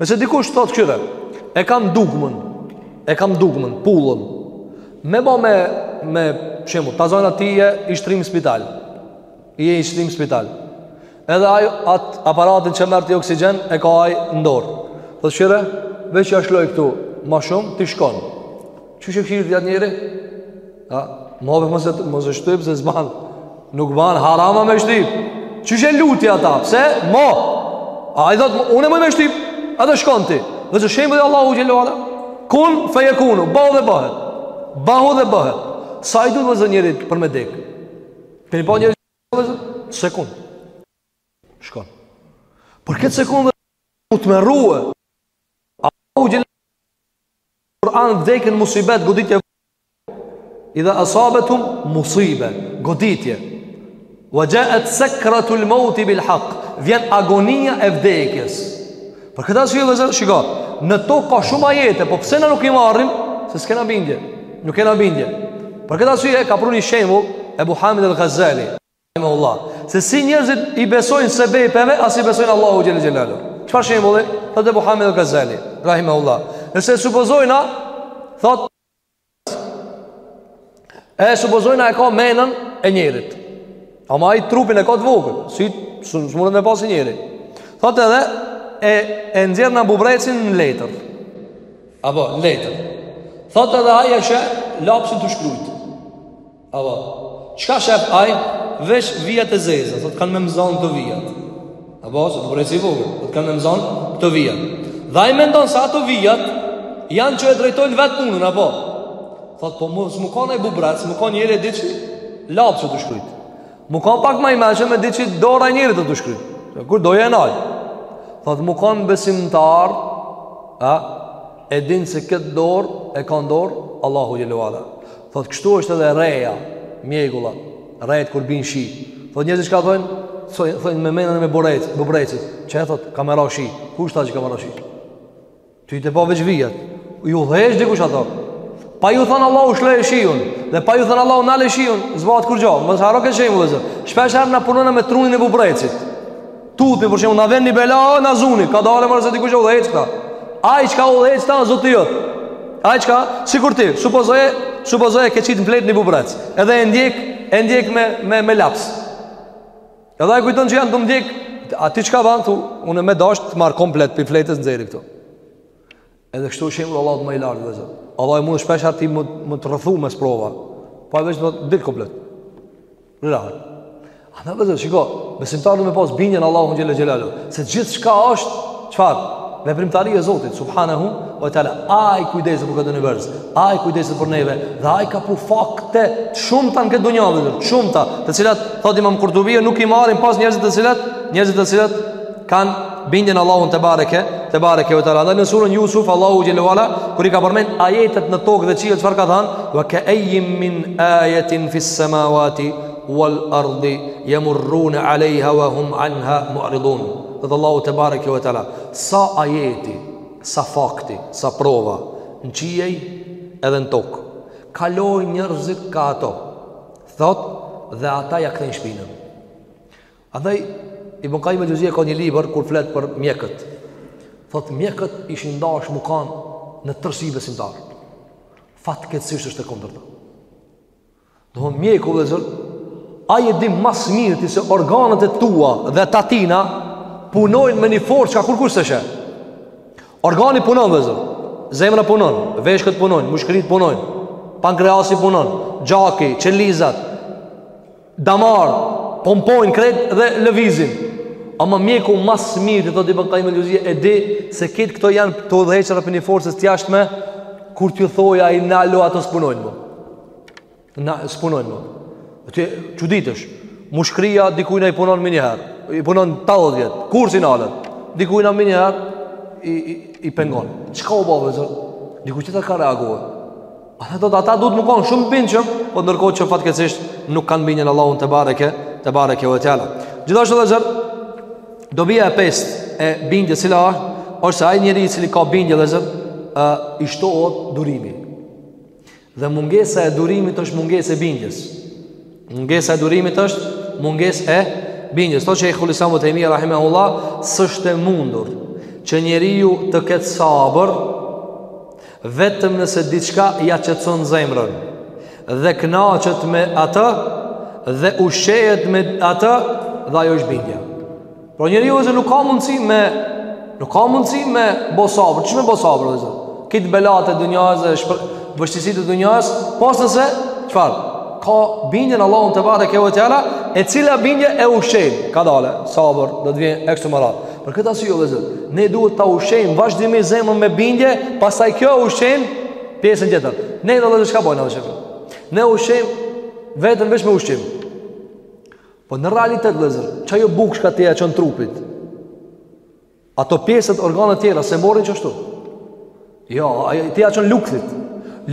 Nëse dikush thot kqyre, e kam dugmën, e kam dugmën, pullën. Me ba me me shembull, ta zona ti je i shtrim n'spital. Ti je i shtrim n'spital. Edhe ai at aparatin që merr ti oksigjen e ka ai në dorë. Thotë kqyre, veç ja shloj këtu, ma shumë ti shkon. Qysh e kqyr ti atë njeri? Ha? Ma dhe mos e, mos e shtyp se s'ban Nuk ban haram me shtypë Qysh e lut ti ata? Pse? Ma Ai thotë, unë e muj me shtypë edhe shkon ti Dhe qe shembull dhe Allahu xhel-le ve ala Kun fe jekun, bahu dhe bahet Bahu dhe bahet Sa i duhet njerit për me dek Keni pa njerit dhe zë Sekund Shkon Për këtë sekund dhe Mut me ruë Allahu xhel-le Kur'an vdekjen musibet goditje idha asabethum musibe goditje wa jaat sakratul maut bil haq vjen agonia e vdekjes për këtë arsye vllezër shiko në to ka shumë ajete po pse na nuk i marrim se s'kena bindje nuk kena bindje për këtë arsye ka pru ni shembull Ebu Hamid al-Ghazali Allah, se si njerëzit i besojnë sebepeve, a s'i besojnë Allahu xhel-le xhelaluhu. Çfarë shembulli? Thotë Ebu Hamid al-Ghazali, rahimahullah. Nëse supozojna, thotë E supozojna e ka menën e njerit Ama ai trupin e ka të vogël Si s'mundet me pa si njeri Thotë edhe E, e nxjerrna bubrrecin në letër Apo, në letër Thotë edhe ai e sheh lapsin tu shkrujt Apo, çka sheh ai, veç vijat e zeza, thot kanë me m'zan këto vijat. Apo, se bubrreci i vogël, thot kanë me m'zan këto vijat. Dhe ai mendon se ato vijat, janë që e drejtojnë vetë punën, apo. Thot, po, mos me kanë ai bubrrec, me kanë njeri e di që lapsi o tu shkrujt. Me kanë pak ma i mençëm e di që dora e njerit o tu shkrujt. Kur do e nal. Thot, me kanë besimtar, a, e din se këtë dorë, e ka n'dorë Allahu xhel-le ve ala. Thot kështu është edhe reja, mjegulla, rejt kur bin shi. Thot njerëzit çka thonë? Thonë thon, me menën e bubrrec, bubrrecit. Qe thot ka me ra shi. Kush tha që ka me ra shi? Ti tu pa veç vijat. I udhëheq dikush ato. Pa ju thon Allahu shloje shiun dhe pa ju thon Allahu nale shiun, s'bahet kurgjo. Mos harro këtë shembull. Shpesh herë na punojna me trunin e bubrrecit. Tupi për shembull na vjen një bela na zuni, kadalë more se dikush udhëheq këta. Ai çka udhëheq këta zoti jot. Ai çka, sikur ti, supozoje, supozoje ke qit n'fletë ni bubrrec. Edhe e ndjek, e ndjek me me me laps. Edhe ai kujton që janë tu ndjek, a ti çka ban thu, unë me dasht të marr komplet prej fletës nxjerrë këtu. Edhe kështu shembull Allahu më i lartë vëllezër. Allahu mund shpeshherë me me të rrethu me sprova. Po veç do të dil komplet. Në radhë. Andaj vëllezër, shiko, besimtari do me pas bindjen Allahun xhel-le xhelaluhu Se gjithçka është, çfarë? Veprimtari e Zotit, subhanahu ve teala, ai kujdeset për këtë univers Ai kujdeset për neve Dhe ai ka pru fakte të shumta në këtë dunja vëllezër Shumta, të cilat, thot imam Kurtubije Nuk i marrin pos njerëzit të cilat Njerëzit të cilat kanë bindjen Allahun tebareke tebareke ve teala në surën Yusuf Allahu xhel-le ve ala kur i ka përmend ajetet në tokë dhe qiell çfarë ka thanë wa ka ayyin min ayatin fis samawati wal ardi yamurrun alayha wa hum anha mu'ridun thot Allahu tebareke ve teala sa ajeti sa fakti sa prova në qiell edhe në tokë kalojnë njerëzit ka ato thot dhe ata ja kthejnë shpinën Andaj Ibn Qayyim al-Xheuzije ka një libër kur flet për mjekët. Thot mjekët ishin dasht me kanë në tërsi besimtar. Fatkeqësisht është e kundërta. Do të mjeku vëllezër ai e di ma së mirti se organet e tua dhe të atina punojnë me një forcë që kurkush s'e sheh. Organi punon vëllezër. Zemra punon, veshkët punojnë, mushkërit punojnë, pankreasi punon, gjaki, qelizat, damar, pompojnë krejt dhe lëvizin. Ama mjeku ma së mirti thotë Ibn Qayyim al-Xheuzije e di se krejt këto janë të udhëheqëra prej një force të jashtme kur t'ju thojë ai nalu ato s'punojnë më. Na, s'punojnë më. E ti çuditesh, mushkëria dikujna i punon menjëherë, i punon tetëdhjetë vjet, kurr s'i nalet, dikujna menjëherë i, i, i pengon. Çka u bo vëllezër? Dikuj që të ka reagohet? Ata do të ata duhet me kanë shumë të bindshëm, po ndërkohë që fatkeqësisht nuk kanë bindjen Allahun tebareke, tebareke ve teala. Gjithashtu vëllezër, dobia e pestë e bindjes cila është, është se ai njeri i cili ka bindje vëllezër, e, i shtohet durimi. Dhe mungesa e durimit është mungesa e bindjes. Mungesa e durimit është mungesa e bindjes. Thot Shejhul Islam Ibn Tejmije, rahimehullah, s'është e mundur që njeriu të ketë sabër, Vetëm nëse diçka ia qetëson zemrën dhe kënaqet me atë dhe ushqehet me atë dhe ajo është bindja. Por njeriu vëllezër nuk ka mundësi me nuk ka mundësi me bo sabër, qysh me bo sabër vëllezër. Krejt belatë e dunjasë, vështirësitë e dunjasë, pos nëse çfarë? Ka bindjen Allahun tebareke ve teala, e cila bindje e ushqen. Kadale sabër, do të vjen e kështu Për këtë arsye vëllezër, ne duhet ta ushqejmë vazhdimisht zemrën me bindje, pastaj kjo ushqen pjesën tjetër. Ne vëllezër çka bëjmë na Ne ushqejmë veten veç me ushqim. Po në realitet vëllezër, qajo bukë çka ti ja çon trupit. Ato pjesët organet tjera s'e marrin qashtu. Jo, ti ja çon lukthit.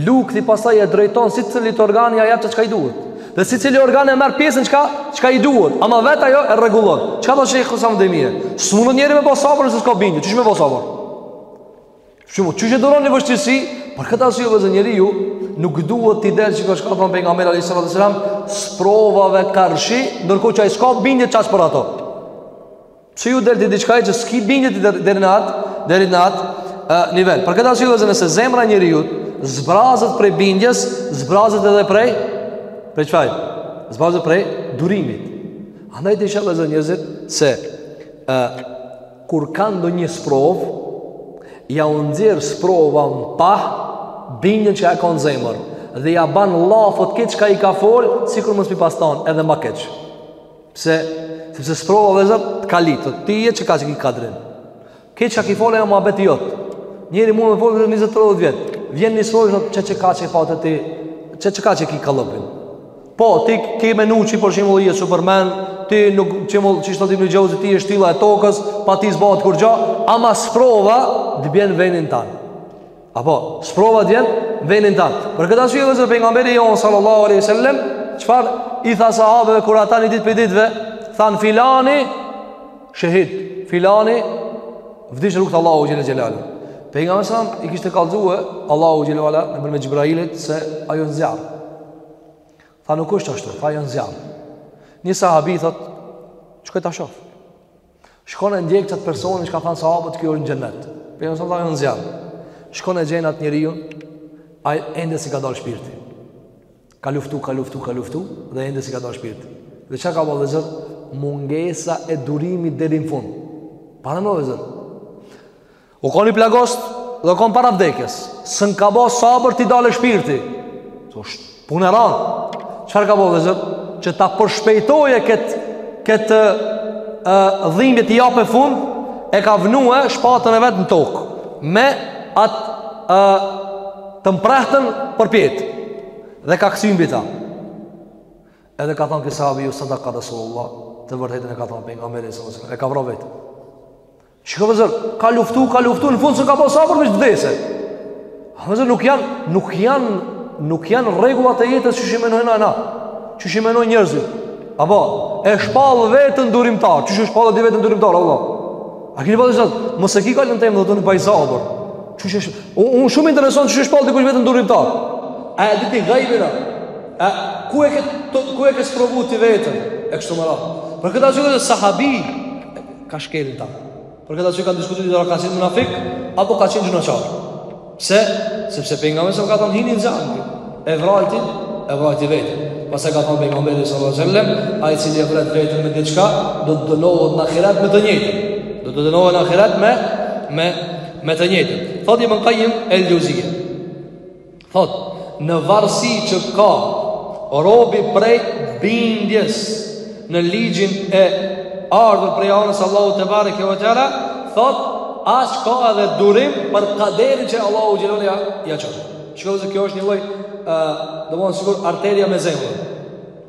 Lukthi pastaj e drejton sicilit organ ja jep çka i duhet. Dhe sicili organ e merr pjesën çka çka i duhet, ama vet ajo e rregullon. Çka do shej kusam dhe mirë. S'mund njeri me bo sabër nëse s'ka bindje. Qysh me bo sabër. Shumë qysh e duron ni vështirësi, për këtë arsye vëllezër njeriu nuk duhet t'i del sikur çka thon pejgamberi alayhis salam, sprovave karshi, ndërkohë që ai s'ka bindje qaq për ato. Pse ju del ti diçka që s'ki bindje ti deri në atë, deri në atë nivel. Për këtë arsye vëllezër nëse zemra e njeriu zbrazët prej bindjes, zbrazët edhe prej prej çfarë. Zbrazët prej durimit. Andaj ti sheh vëllezër njerëzit se ë kur kanë ndonjë sprov, ja u nxjerr sprova në pah bindjen që e ka në zemër dhe ja ban llafet krejt çka i ka fol, sikur mos m'i pas than, edhe ma keq. Pse? Sepse sprova vëllezër të kalit, të ti e qekaq e ki kadrin. Krejt çka ki fol a muhabeti jot. Njeri mund me fol 20-30 vjet. Vjen një sprov thotë qe qekaq i fortë ti, qe qekaq e ki kallëpin. Po, ti ke menu që për shembull je supermen, ti nuk që mu qysh thotim në gjuhë ti je shtylla e tokës, pa ty s'bahet kurgjo, ama sprova të bjen n'venin tan. Apo, sprova të bjen n'venin tan. Për këtë arsye vëllezër pejgamberi jon sallallahu alaihi wasallam, çfarë i tha sahabeve kur ata ni ditë prej ditëve than filani shahid, filani vdiq n'rrugë t'Allahut xhel xhelal. Pejgamberi sa i kishte kallxue Allahu xhel wala nëpërmes Xhibrailit se ai o në zjarr. Tha nuk është ashtu, tha ai o në zjarr. Një sahabi thot, shkoj ta shoh? Shkon e ndjek qat personin çka thanë sahabët ky është në xhennet. Pejgamberi sallallahu alajhi wasallam tha n'zjarr. Shkon e gjen atë njeriun, ai ende s'i ka dalë shpirti. Ka luftu, ka luftu, ka luftu dhe ende s'i ka dalë shpirti. Dhe çka ka bo vëllezër? Mungesa e durimit deri në fund. Pra vëllezër. U konë i plagost dhe u konë para vdekjes. S'un ka bo sabër t'i dalë shpirti. Është punë e ranë. Çfarë ka bo vëllezër? Që ta përshpejtoje këtë kët, dhimbje t'i jape fund, e ka vnue shpatën e vet në tokë. Me atë e, të mprehtën përpjetë. Dhe ka kcy mbi ta. Edhe ka thonë ky sahabiu sadaka resulullah, të vërtetën e ka thonë pejgamberi alejhi selam. E ka vra veten. Shiko vllezër, ka luftu, ka luftu, në fund s'ka pas sabër me vdes. Vllezër, nuk janë, nuk janë, nuk janë rregullat e jetës qysh i menojmë na, qysh i menojnë njerëzit. Apo, e shpall veten durimtar, qysh e shpall ti veten durimtar, Allah. A kini pati zëtë, më se ki kalën të emë dhe të në baj sabër. Qysh e shpall, unë shumë interesant qysh e shpall dikush veten durimtar. A e di ti gajbin a, a ku e ke, ku e ke sprovu ti veten, e kështu me radhë. Për këtë arsye dhe sahabi, Ka shkelë ta. Për këtë që kanë diskutuar dijetarët a ka qenë munafik apo ka qenë gjynahqar? Pse? Sepse pejgamberi sa ka thënë hin në zjarm. E vrajti, e vrajti veten. Pastaj ka thënë pejgamberi sallallahu alajhi wasallam, ai që e vret veten me diçka, do të dënohet në ahiret me të njëjtën. Do të dënohet në ahiret me me me të njëjtën. Thotë Ibn Qayyim el-Xhevzije, Thotë, në varësi që ka robi prej bindjes në ligjin e ardhur prej anës Allahut tebareke ve teala, thotë, aq ka edhe durim për kaderin që Allahu xhele ve ala ja, ja çon. Shiko se kjo është njëlloj, uh, domethënë sikur, arteria me zemrën.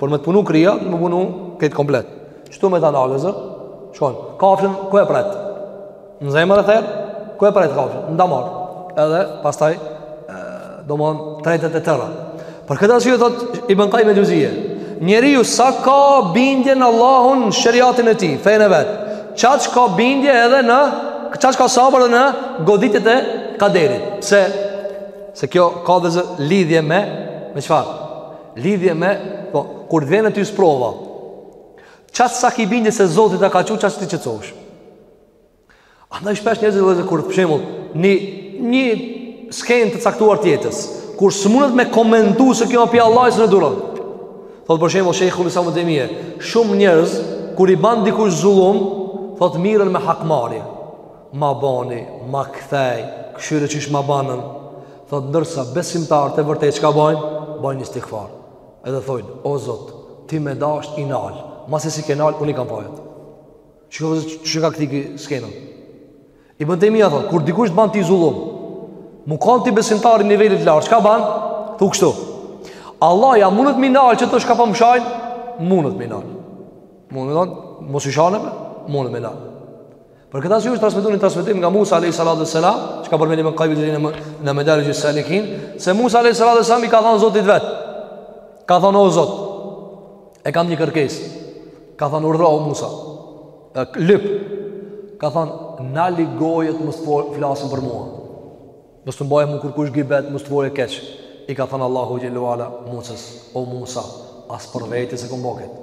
Por me të punu kryja, me punu krejt komplet. Qështu me të analizu, shiko, kafshën, ku e pret? Në zemër e ther, ku e pret kafshën? Në damar. Edhe, pastaj, domethënë tretet e tëra. Për këtë arsye, thotë Ibn Qayyim el-Xhevzije. Njeriu sa ka bindje në Allahun në sheriatin e tij, fenë e vet. Qaq ka bindje edhe në, qaq ka sabër edhe në goditjet e kaderit. Pse, se kjo ka vllezër lidhje me, me çfarë? Lidhje me, po, kur të vjen ty sprova, qatë sa ki bindje se Zoti ta ka çu, qaq ti qetësohesh. Andaj shpesh njerëzit vllezër kur për shembull, një, një skenë të caktuar të jetës, kur s'munden me komentu se kjo a pi Allahut s'e durojnë. Thotë për shembull, Shejhul Islam Ibn Tejmije, shumë njerëz, kur i ban dikush zullum, thotë merren me hakmarrje. Ma bani, ma kthej, kqyre qysh ma banën, thot ndërsa besimtarët e vërtetë çka bajnë, bajnë istigfar. Edhe thojnë, o Zot, ti me dasht i nal, masi s'i ke nalë, unë i kam fajet. Çka, çka këtë skenën? Ibn Tejmija thot, kur dikush të ban ty zullum, me kanë ti besimtar i nivelit lartë, çka ban? Thu kështu, Allahu a mundet me i nalë qeta çka po më shajnë, mundet me i nalë. Mundet me i nalë, mos i shanëve, mundet me i nalë. Për këtë arsye është transmetuar një transmetim nga Musa alayhi salatu wassalam, që e ka përmend Ibn Qayyimi në Medarij al-Salikin, se Musa alayhi salatu wassalam i ka thënë Zotit vet. Ka thënë o Zot, e kam një kërkesë. Ka thënë urdhëro o Musa. Lyp. Ka thënë nali gojët mos të flasin për mua. Mos të më bajë mu kurkush gibet, mos të folë keq. I ka thënë Allahu xhele ve ala Musës, o Musa, as për vete s'e kum bo ket.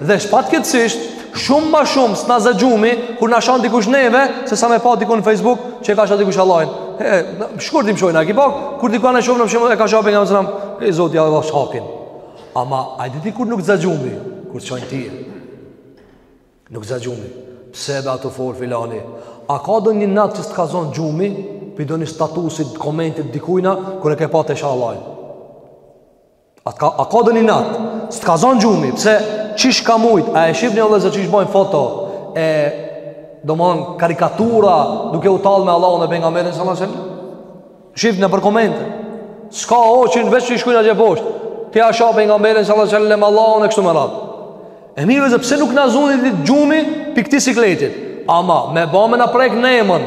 Dhe fatkeqësisht, shumë ma shumë s'na zë gjumi kur na shan dikush neve, se sa me pa dikun në Facebook që e ka shan dikush Allahin. E, shkurtimisht, a ki pa, kur dikun e shumë në shumë e ka sha për nanë, m'zuram, e i zoti ia dha hakin. Ama, a e di ti kur nuk zë gjumi, kur t'shajnë ty. E nuk t'zë gjumi. Pse be atë fjalë filani? A ka donjë natë që s't'ka zonë gjumi, pi donjë statusit, komentit, dikujna, kur e ke pa tu sha Allahin? A ka a ka donjë natë s't'ka zon gjumi, pse qysh ka mujt? A e shihni, vllezër, qysh bajnë foto? E domethan karikatura duke u tall me Allahun dhe pejgamberin sallallahu alajhi wasallam. Shihni nëpër komente. S'ka hiç, veç i shkrujnë atje poshtë tu ia sha pejgamberin sallallahu alajhi wasallam Allahun e kështu me radhë. E neve se pse nuk na zu një ditë gjumi pi ktij sikletit. Ama me ba me na prek në emën.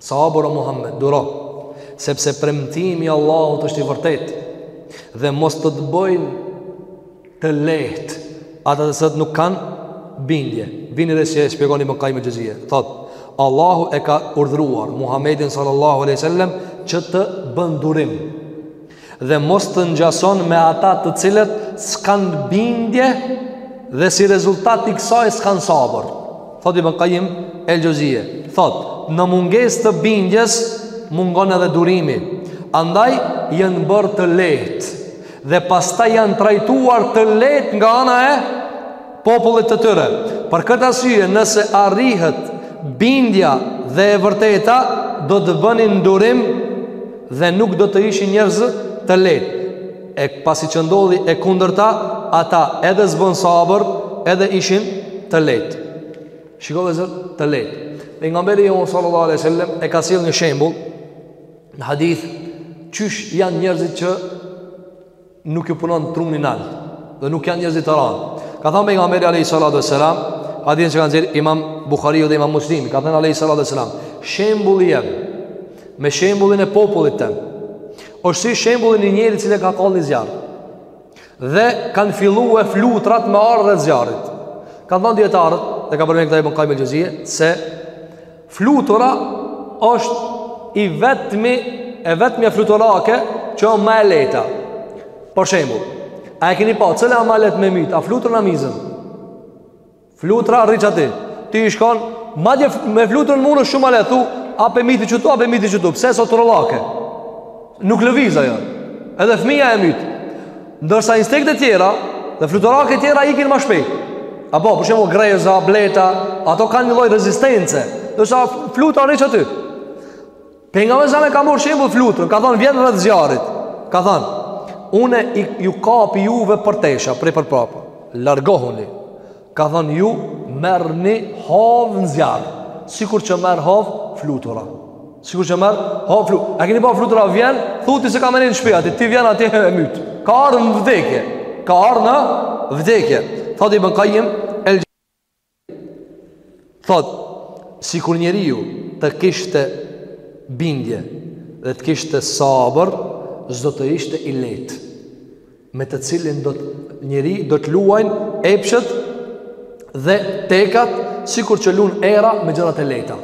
Sabër o Muhammed, duro, sepse premtimi i Allahut është i vërtetë, dhe mos të të bëjnë të lehtë, ata të cilët nuk kanë bindje. Vini re si e shpjegon Ibn Kajjim el Xhevzije. Thotë, Allahu e ka urdhruar Muhammedin sallallahu aleyhi sallem që të bën durim. dhe mos të ngjason me ata të cilët s'kanë bindje dhe si rezultat i kësaj s'kanë sabër. Thotë Ibn Kajjim El Xhevzije. Thotë, në mungesë të bindjes, mungon edhe durimi. Andaj, janë bërë të lehtë. Dhe pastaj janë trajtuar të lehtë nga ana e popullit të tyre. Për këtë arsye, nëse arrihet bindja dhe e vërteta, do të bënin durim dhe nuk do të ishin njerëz të lehtë. E pasi që ndodhi e kundërta, ata edhe s'bën sabër, edhe ishin të lehtë. Shiko vllezër, të lehtë. Pejgamberi sallallahu alaihi wasallam e ka sjellë një shembull në hadith qysh janë njerëzit që nuk ju punon truni nalt dhe nuk janë njerëz të randë. Ka thënë pejgamberi alayhi salatu wasalam, hadithin e kanë nxjerr Imam Buhariu dhe Imam Muslimi, ka thënë alayhi salatu wasalam, shembulli jem me shembullin e popullit tem është si shembulli i një njeri i cili ka kall një zjarr. Dhe kanë fillu flutrat me ardh te zjarri. Kanë thënë dijetarët, dhe ka përmend këta Ibn Qayyim al-Jawziyya se Flutura është i vetmi e vetmja fluturake që është ma e lehta. Për shembull, a e keni pa cila a ma e lehtë me myt, a fluturën a mizën? Flutura rrin qaty. Ti i shkon, madje me fluturën mund është shumë më lehtë, a pe myti qitu, a pe myti qitu, pse se osht torollake? Nuk lëviz ajo. Edhe fëmija e myt. Ndërsa insektet tjera dhe fluturake tjera ikin ma shpejt. Apo, për shembull greza, bleta, ato kanë një lloj rezistence. Ndërsa flutra rri veç aty. Pejgamberi s.a.v.s. ka marrë shembull flutrën, ka thonë vjen rreth zjarrit. Ka thonë, une i, ju kapi juve për tesha, prej përmrapa. Largohuni. Ka thënë ju merrni hov në zjarr, sikur që merr hov flutura. Sikur që merr hov flu. A keni pa flutura vjen, thotë se ka me hi në shpi aty, ti vjen aty e myt. Ka ardhur në vdekje. Ka ardhur në vdekje. Thotë Ibn Kajjim el Thotë sikur njeriu të kishte bindje dhe të kishte sabër, s'do të ishte i lehtë. me të cilin do të njëri do të luajnë epshët dhe tekat sikur që lun era me gjërat e lehta.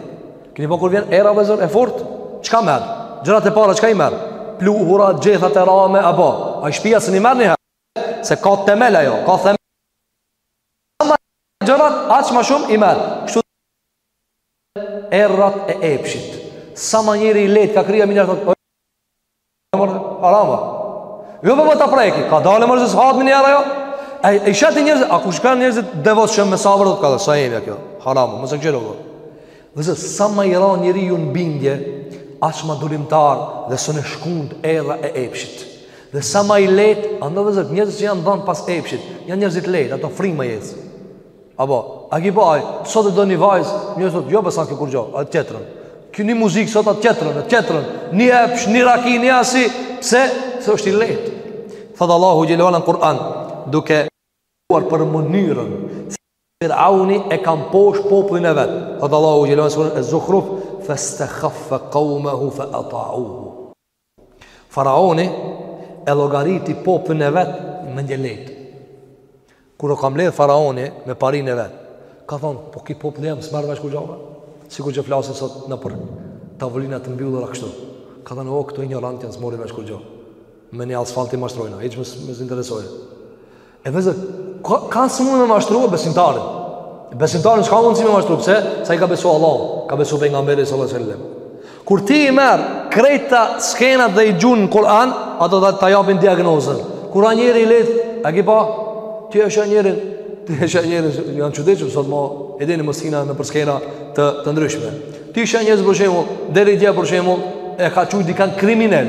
Keni pa kur vjen era vëllezër e fortë, çka merr? Gjërat e para çka i merr? Pluhura, gjethat e rame apo? A shpinë s'e merr se ka temel ajo, ka themel. Gjërat aq ma shumë i merr. Kështu erat e epshit. Sa ma njeri i lehtë ka kry meniherë thotë A mor haram a. Jo po ta preki, ka dalë mos sahat meniherë ajo. A i sheh ti njerëz, a kur janë njerëz të devotshëm me sabër ka sa e vja kjo. Haram, mos e gjero. Vëllezër, sa ma i rand njeriu në bindje, aq ma durimtar dhe s'un e shkund era e epshit. Dhe sa ma i lehtë, andaj vëllezër njerëz që janë dhanë pas epshit, janë njerëz të lehtë, ato fryma i qet. Apo, a ki pa, sot e do një vajzë, për Zot, jo besa s'ke kurgjo, a tjetërën. Ngo një muzikë sot, a tjetërën, a tjetërën, një epsh, një raki, një asi, pse, se është i lehtë. Thotë Allahu xhele ve ala në Kur'an, duke treguar për mënyrën, se Firauni e ka mposht popullin e vet. Thotë Allahu xhele ve ala në Kur'an, Ez-Zuhruf, festehaffe kaumehu fe ata'uhu. Faraoni e llogariti popullin e vet mendjelehtë. Kur u ka mbledhë faraoni me parinë e vet, ka thonë, po ky populli jem s'merr vesh kurgja, sikur që flasin sot nëpër tavolina të mbyllura kështu. Ka thonë, o, këta injorantë janë, s'marrin vesh kurgja, me një asfalt i mashtrojna, hiç mos u intereso. E vëllezër, ka, ka s'mund me mashtru besimtarin. Besimtarin s'ka mundësi me mashtru, pse? Se i ka besu Allahut, ka besu Pejgamberit salatu selam. Kur ti i merr krejt ato skenat dhe i gjun në Kur'an, ato ta japin diagnozën. Kur a njeri i lehtë, a ki pa? Ti e sheh njerin, ti e sheh njerin, janë çudi për sot ma, e dini më së miri nëpër skena të, të ndryshme. Ti sheh njerëz për shembull, deri dje për shembull, e ka quajtë dikan kriminel.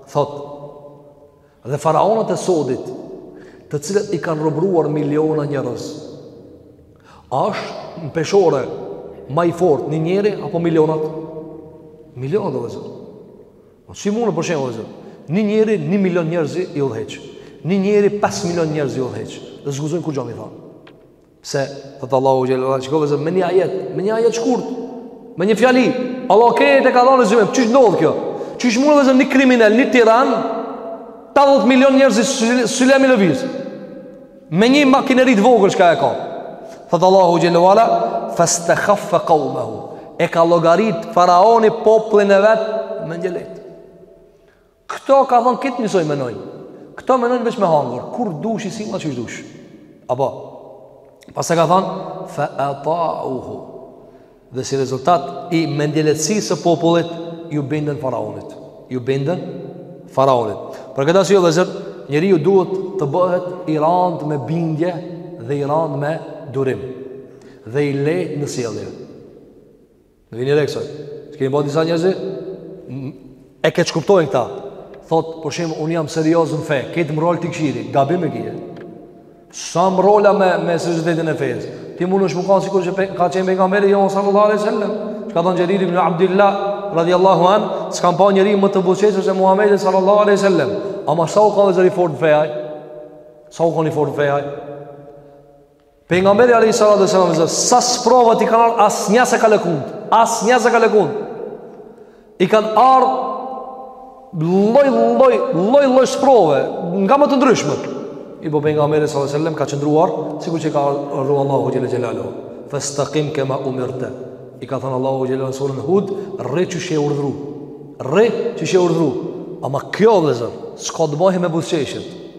Thotë, Dhe faraonët e sodit, të cilët i kanë robëruar miliona njerëz. Âsht në peshore ma i fort një njeri apo milionat? Milionat, vëllezër. Po, si munë, për shembull, vëllezër. Një njeri, një milion njerëz i udhëheq. Një njeri, 5 milion njerëz i udhëheq. Dhe s'guxojnë kurgja me i thanë. Pse, thot Allahu xhelalu ala, shikoni vëllezër me një ajet, me një ajet shkurt, me një fjali. Allah krejt e ka dhanë enzimën, qysh ndodh kjo? Qysh mund vëllezër një kriminel, një tiran, 80 milion njerëz s'i len me lëviz. Me një makineri të vogël çka e ka. Thot Allahu xhelalu ala, fastakhaffa qawmahu. E ka llogarit faraoni popullin e vet mendjelehtë. Këto, ka thanë, krejt njësoj menojn. Këto menojn veç me hangër, kur dush i sillem qysh dush. Apo. Pastaj ka thanë fa ata'uhu. Dhe si rezultat i mendjelehtësisë së popullit ju bindën faraonit. Ju bindën faraonit. Për këtë arsye vëllezër, njeriu duhet të bëhet i rand me bindje dhe i rand me durim dhe i lehtë në sjellje. Në vini re kësaj. Çka kanë ba disa njerëz, e keqkuptojnë këta. Thot, për shembull, unë jam serioz në fe, krejt mrrol të kqyri, gabim e kje. S'ka mrrola me, me seriozitetin e fesë. Ti munesh me kanë sikur që ka qenë pejgamberi jonë, sallallahu alai sallam. Çka ka thanë Xherir ibn Abdillah, radiallahu anhu, s'e kam pa njeri më të buzëqeshur se Muhammedin, sallallahu alai sallam. Ama sa u kanë vëllezër i fortë në fe ai? Sa u kanë i fortë në fe ai? Pejgamberi alayhi salatu wasallam vëllezër, sa sprova që i kanë ardhur asnja s'e ka lëkund, asnja s'e ka lëkund. I kanë ardhur lloj lloj lloj lloj sprove nga më të ndryshmet. Po pejgamberi sallallahu alaihi wasallam ka qëndruar sikur që e ka urdhru Allahu xhela xhelalu. Fastaqim kama umirta. I ka thënë Allahu xhela në surën Hud, rri qysh je urdhru. Rri qysh je urdhru. Ama kjo vëllezër, s'ka të bëjë me buzëqeshjen.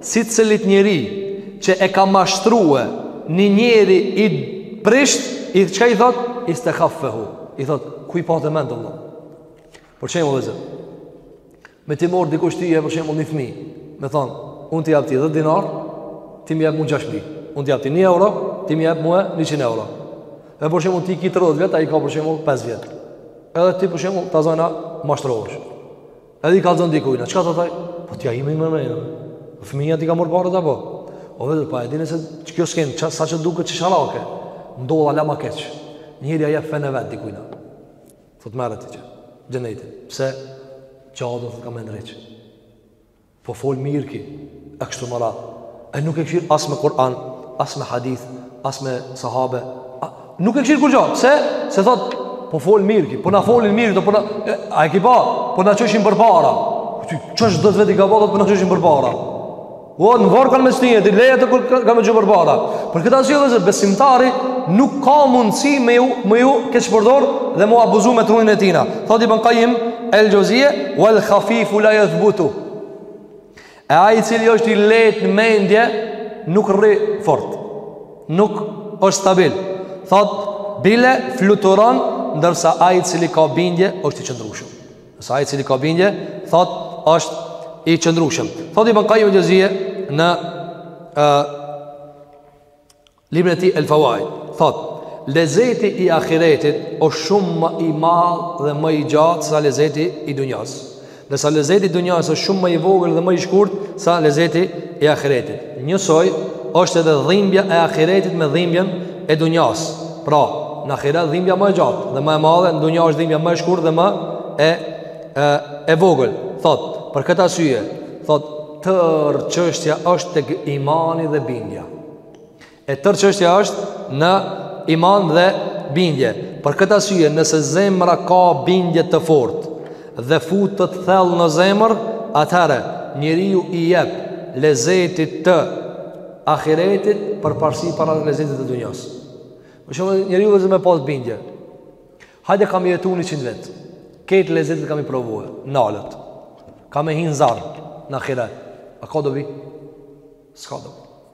Si secilit njeri që e ka mashtrue ni njeri i prisht çka i thot istekhafehu i thot ku i pate mend o vëlla për shembull vëllezër me t'i marr dikush ty e për shembull një fmi me t'thanë un ti jap ty 10 dinar ti mi jap mu 6 mi un ti jap ty 1 euro ti mi jap mu 100 euro e për shembull ti ki 30 vjet ai ka për shembull 5 vjet edhe ti për shembull ta zamë mashtrohesh Edhe i kallzon dikujna, çka të thaj? Po ti a je me mend, po fëmija t'i ka marrë paret apo? O vetë, pra e dini se që kjo s'ken, qa, sa që duket qesharake, ndodh hala ma keq, njeri ja jep fenë e vet dikujna. Thot merre ti e gjeneti, pse që ai do ta ka me ndreq. Po fol mirë ki, e kështu më ratë. Ai nuk e kqyr as me Kur'an, as me hadith, as me sahabe. A, nuk e kqyr kurgjo. Pse? Se thot, po fol mirë ky, po na folin mirë, do po na e, a e ki pa? Po na qesin përpara. Ti ç'është do të vetë ka vota po na qesin përpara. O, në varr kanë me stinje, ti leje ti kur kanë me qit përpara. Për këtë arsye vëllezër, besimtari nuk ka mundësi me ju, me ju keqpërdor dhe mu abuzu me trunin e tina. Thot Ibn Kajim el Xhevzije, vel khafifu la jethbutu. E ai i cili është i lehtë në mendje, nuk rri fort. Nuk është stabil. Thot bile fluturon ndërsa ai i cili ka bindje është i qëndrueshëm. Ndërsa ai i cili ka bindje, thot është i qëndrueshëm. Thot Ibn Kajim Xhevzije në ë Librin e tij El Fawaid thotë, Lezeti i ahiretit është shumë më i madh dhe më i gjatë sa lezeti i dunjas. Ndërsa lezeti i dunjas është shumë më i vogël dhe më i shkurt sa lezeti i ahiretit. Njësoj është edhe dhimbja e ahiretit me dhimbjen e dunjas. Pra, në ahiret dhimbja më e gjatë dhe më e madhe, në dunja është dhimbja më e shkurt dhe më e e, e vogël. Thot, për këtë arsye, thot tërë çështja është tek imani dhe bindja. E tërë çështja është në iman dhe bindje. Për këtë arsye, nëse zemra ka bindje të fortë dhe futet thellë në zemër, atëherë njeriu i jep lezetit të ahiretit përparësi para lezetit të dunjas. Për shembull njeriu vëllezër me pas bindje. Hajde ka me jetu njëqind vjet. Krejt lezetet ka m'i provu, nalët. Ka me hi n'zjarr në ahiret. A ka dobi? S'ka dobi.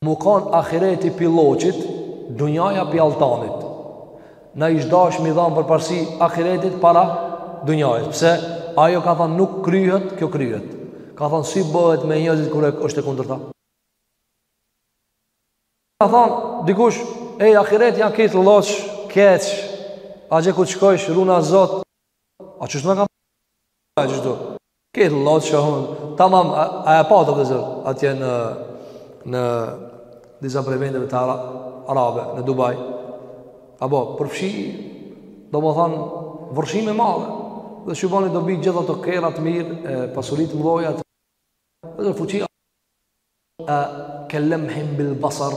Mu kanë ahireti pi lloçit, dunjaja pi alltanit. Na ish dashtë m'i dhanë përparësi ahiretit para dunjajës. Pse? Ajo ka thënë nuk kryhet, kjo kryhet. Ka thënë si bëhet me njerëzit kur është e kundërta. Ka thanë, dikush, ej, ahireti janë këtë lloç, keq, atje ku të shkojsh, runa Zot. A qështu me kam A qështu Këtë lloç që hon Tamam a, a e patë vëllezër Atje në Në Disa prej vendeve të ara, arabe Në Dubai Abo përfshi Domethanë Vërshime madhe Dhe ç'i bani dobi gjitha ato kerret e mirë e, Pasurit mëdhajat Vëllezër fuqia A Ke lemhin bil basar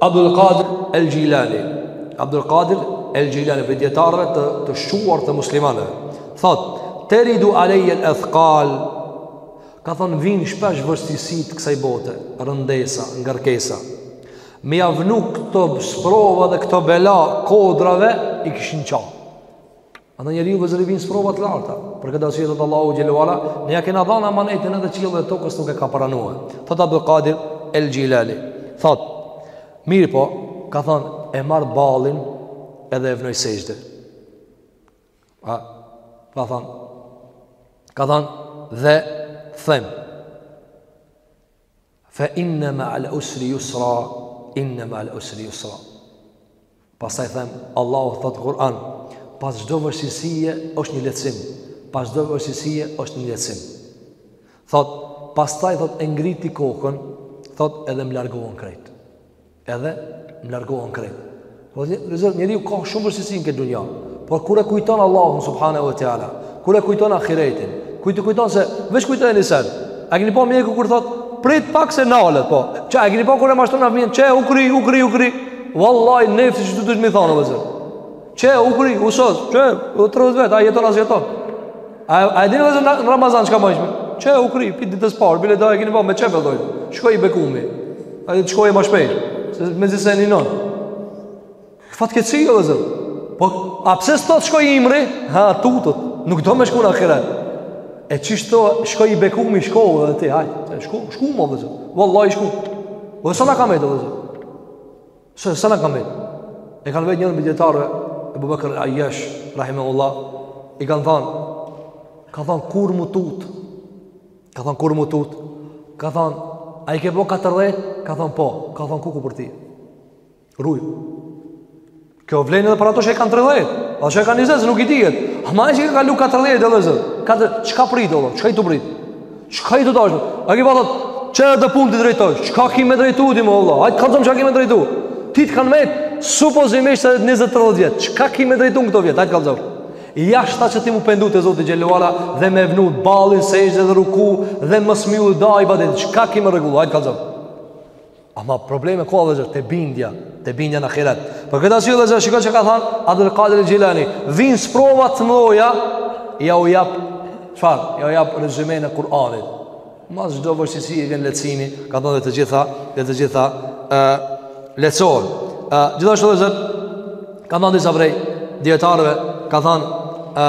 Abdul Qadir El Gjilani Abdul Qadir El Gjilani Prej dijetarëve të, të shquar të muslimanëve Thot Teridu alejel ethkal Ka thanë vinë shpesh vështirësitë kësaj bote Rëndesa, ngarkesa Me ja vnu këto sprova dhe këto bela Kodrave i kishin ça Andaj njeriut vllezër i vijn sprova të larta. Për këtë arsye thot Allahu xhele ve ala, ne ja kena dhënë amanetin edhe qiellit dhe tokës nuk e ka pranuar. Thot Abdul Kadir El Gjilani, thot, mirë po, ka thon e marr ballin edhe e vnoj sexhde. A ka thon ka thon dhe them Fe inne me al usri yusra, inne me al usri yusra. Pastaj them, Allahu thot Kur'an, pas çdo vështirësie është një lehtësim, pas çdo vështirësie është një lehtësim. Thot, pastaj thot e ngriti kokën, thot edhe më largohen krejt. Edhe më largohën krejt. Po vllezër, njeriu ka shumë vështirësi në këtë dunja. Por kur e kujton Allahun subhanehu ve teala, kur e kujton ahiretin, kur të kujton se veç kujtojeni se a keni pa mjeku kur thot prit pak se nalet, po. Çka a keni pa kur e mashtrojna fëmijën, qe u kry, u kry, u kry. Vallahi nefsit duhet m'i thonë vllezër. Qe u kry, u sos, qe u trus vet, a jeton a s'jeton. A a dini vllezër në Ramazan çka bëjmë? Qe u kry, pi ditës parë, bile do e keni bën me çe bëdoj. Shkoi i bekumi. A do të shkojë më shpejt, se mezi se ninon. Fatkeqi vllezër. Po a pse s'thotë shkoi ymri? Ha tutet, nuk do me shku n'ahiret. E qysh thotë shkoi i bekumi shkove dhe ti, hajt, shku, shkum vllezër. Vallahi shkum. Po sa na ka met vllezër. Se sa na ka met? E kanë vet njërin prej dijetarëve, Ebu Bekër el Ajash, rahimehullah, i kanë thanë, ka thanë kur m'u tutë, ka thanë kur m'u tutë, ka thanë, a i ke bo 40, ka thanë po, ka thanë kuku për ty, ruju. Kjo vlen edhe për ata që i kanë 30, ata që i kanë 20, nuk i dihet, ama ai që i ka kalu 40 vllezër, çka pret, çka je tu pritë? Çka je tu dasht? Ai i thotë, "Qe do punë t'i drejtoj? Çka ki me drejtu ti mo vlla? Hajt kallzom çka ki me drejtu? Ty të kanë met supozimisht se 20-30 vjet. Çka ki me drejtu këto vjet? Hajt kallzom. Jashta që ti m'u pendu te Zoti xhele ve ala dhe me vnu ballin sexhde dhe ruku dhe mos me iu nda ibadetit. Çka ki me rregullu? Hajt kallzom. Ama problemi koka vllezër, te bindja, te bindja në ahiret. Për këtë arsye vllezër, shiko çka ka thanë, Abdul Kadir Gjilani, vijnë sprova të mdhaja, jau jap, çfar, jau jap rezymenë e Kur'anit. Mas çdo vështirësie vjen lehtësimi, ka thanë dhe të gjitha, dhe të gjitha e, lehtësohen. E, gjithashtu vllezër, ka thanë disa prej dijetarëve, ka thanë, e,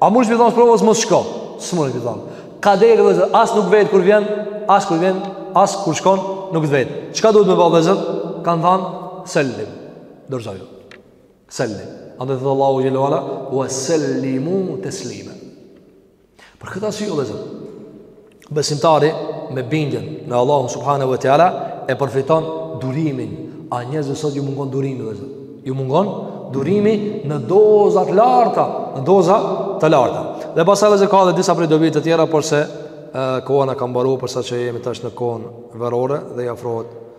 A munësh m'i thonë sprovës mos shko? S'mund t'i thonë. Kaderi vllezër, as nuk vet kur vjen, as kur vjen, as kur shkon, nuk vet. Çka duhet me ba vllezër? Kan thënë sellim. Dorëzoju. Sellim. Andaj thot Allahu xhele ve ala, "Wa sallimu taslima." Për këtë arsye vllezër, Besimtari me bindjen në Allahun subhanahu wa teala e përfiton durimin. A njerëzve sot ju mungon durimi vëllazër? Ju mungon durimi në doza të larta, në doza të larta. Dhe pastaj vëllazër ka edhe disa prej dobi të tjera, por se koha na ka mbaruar për sa që jemi tash në kohën verore dhe i afrohet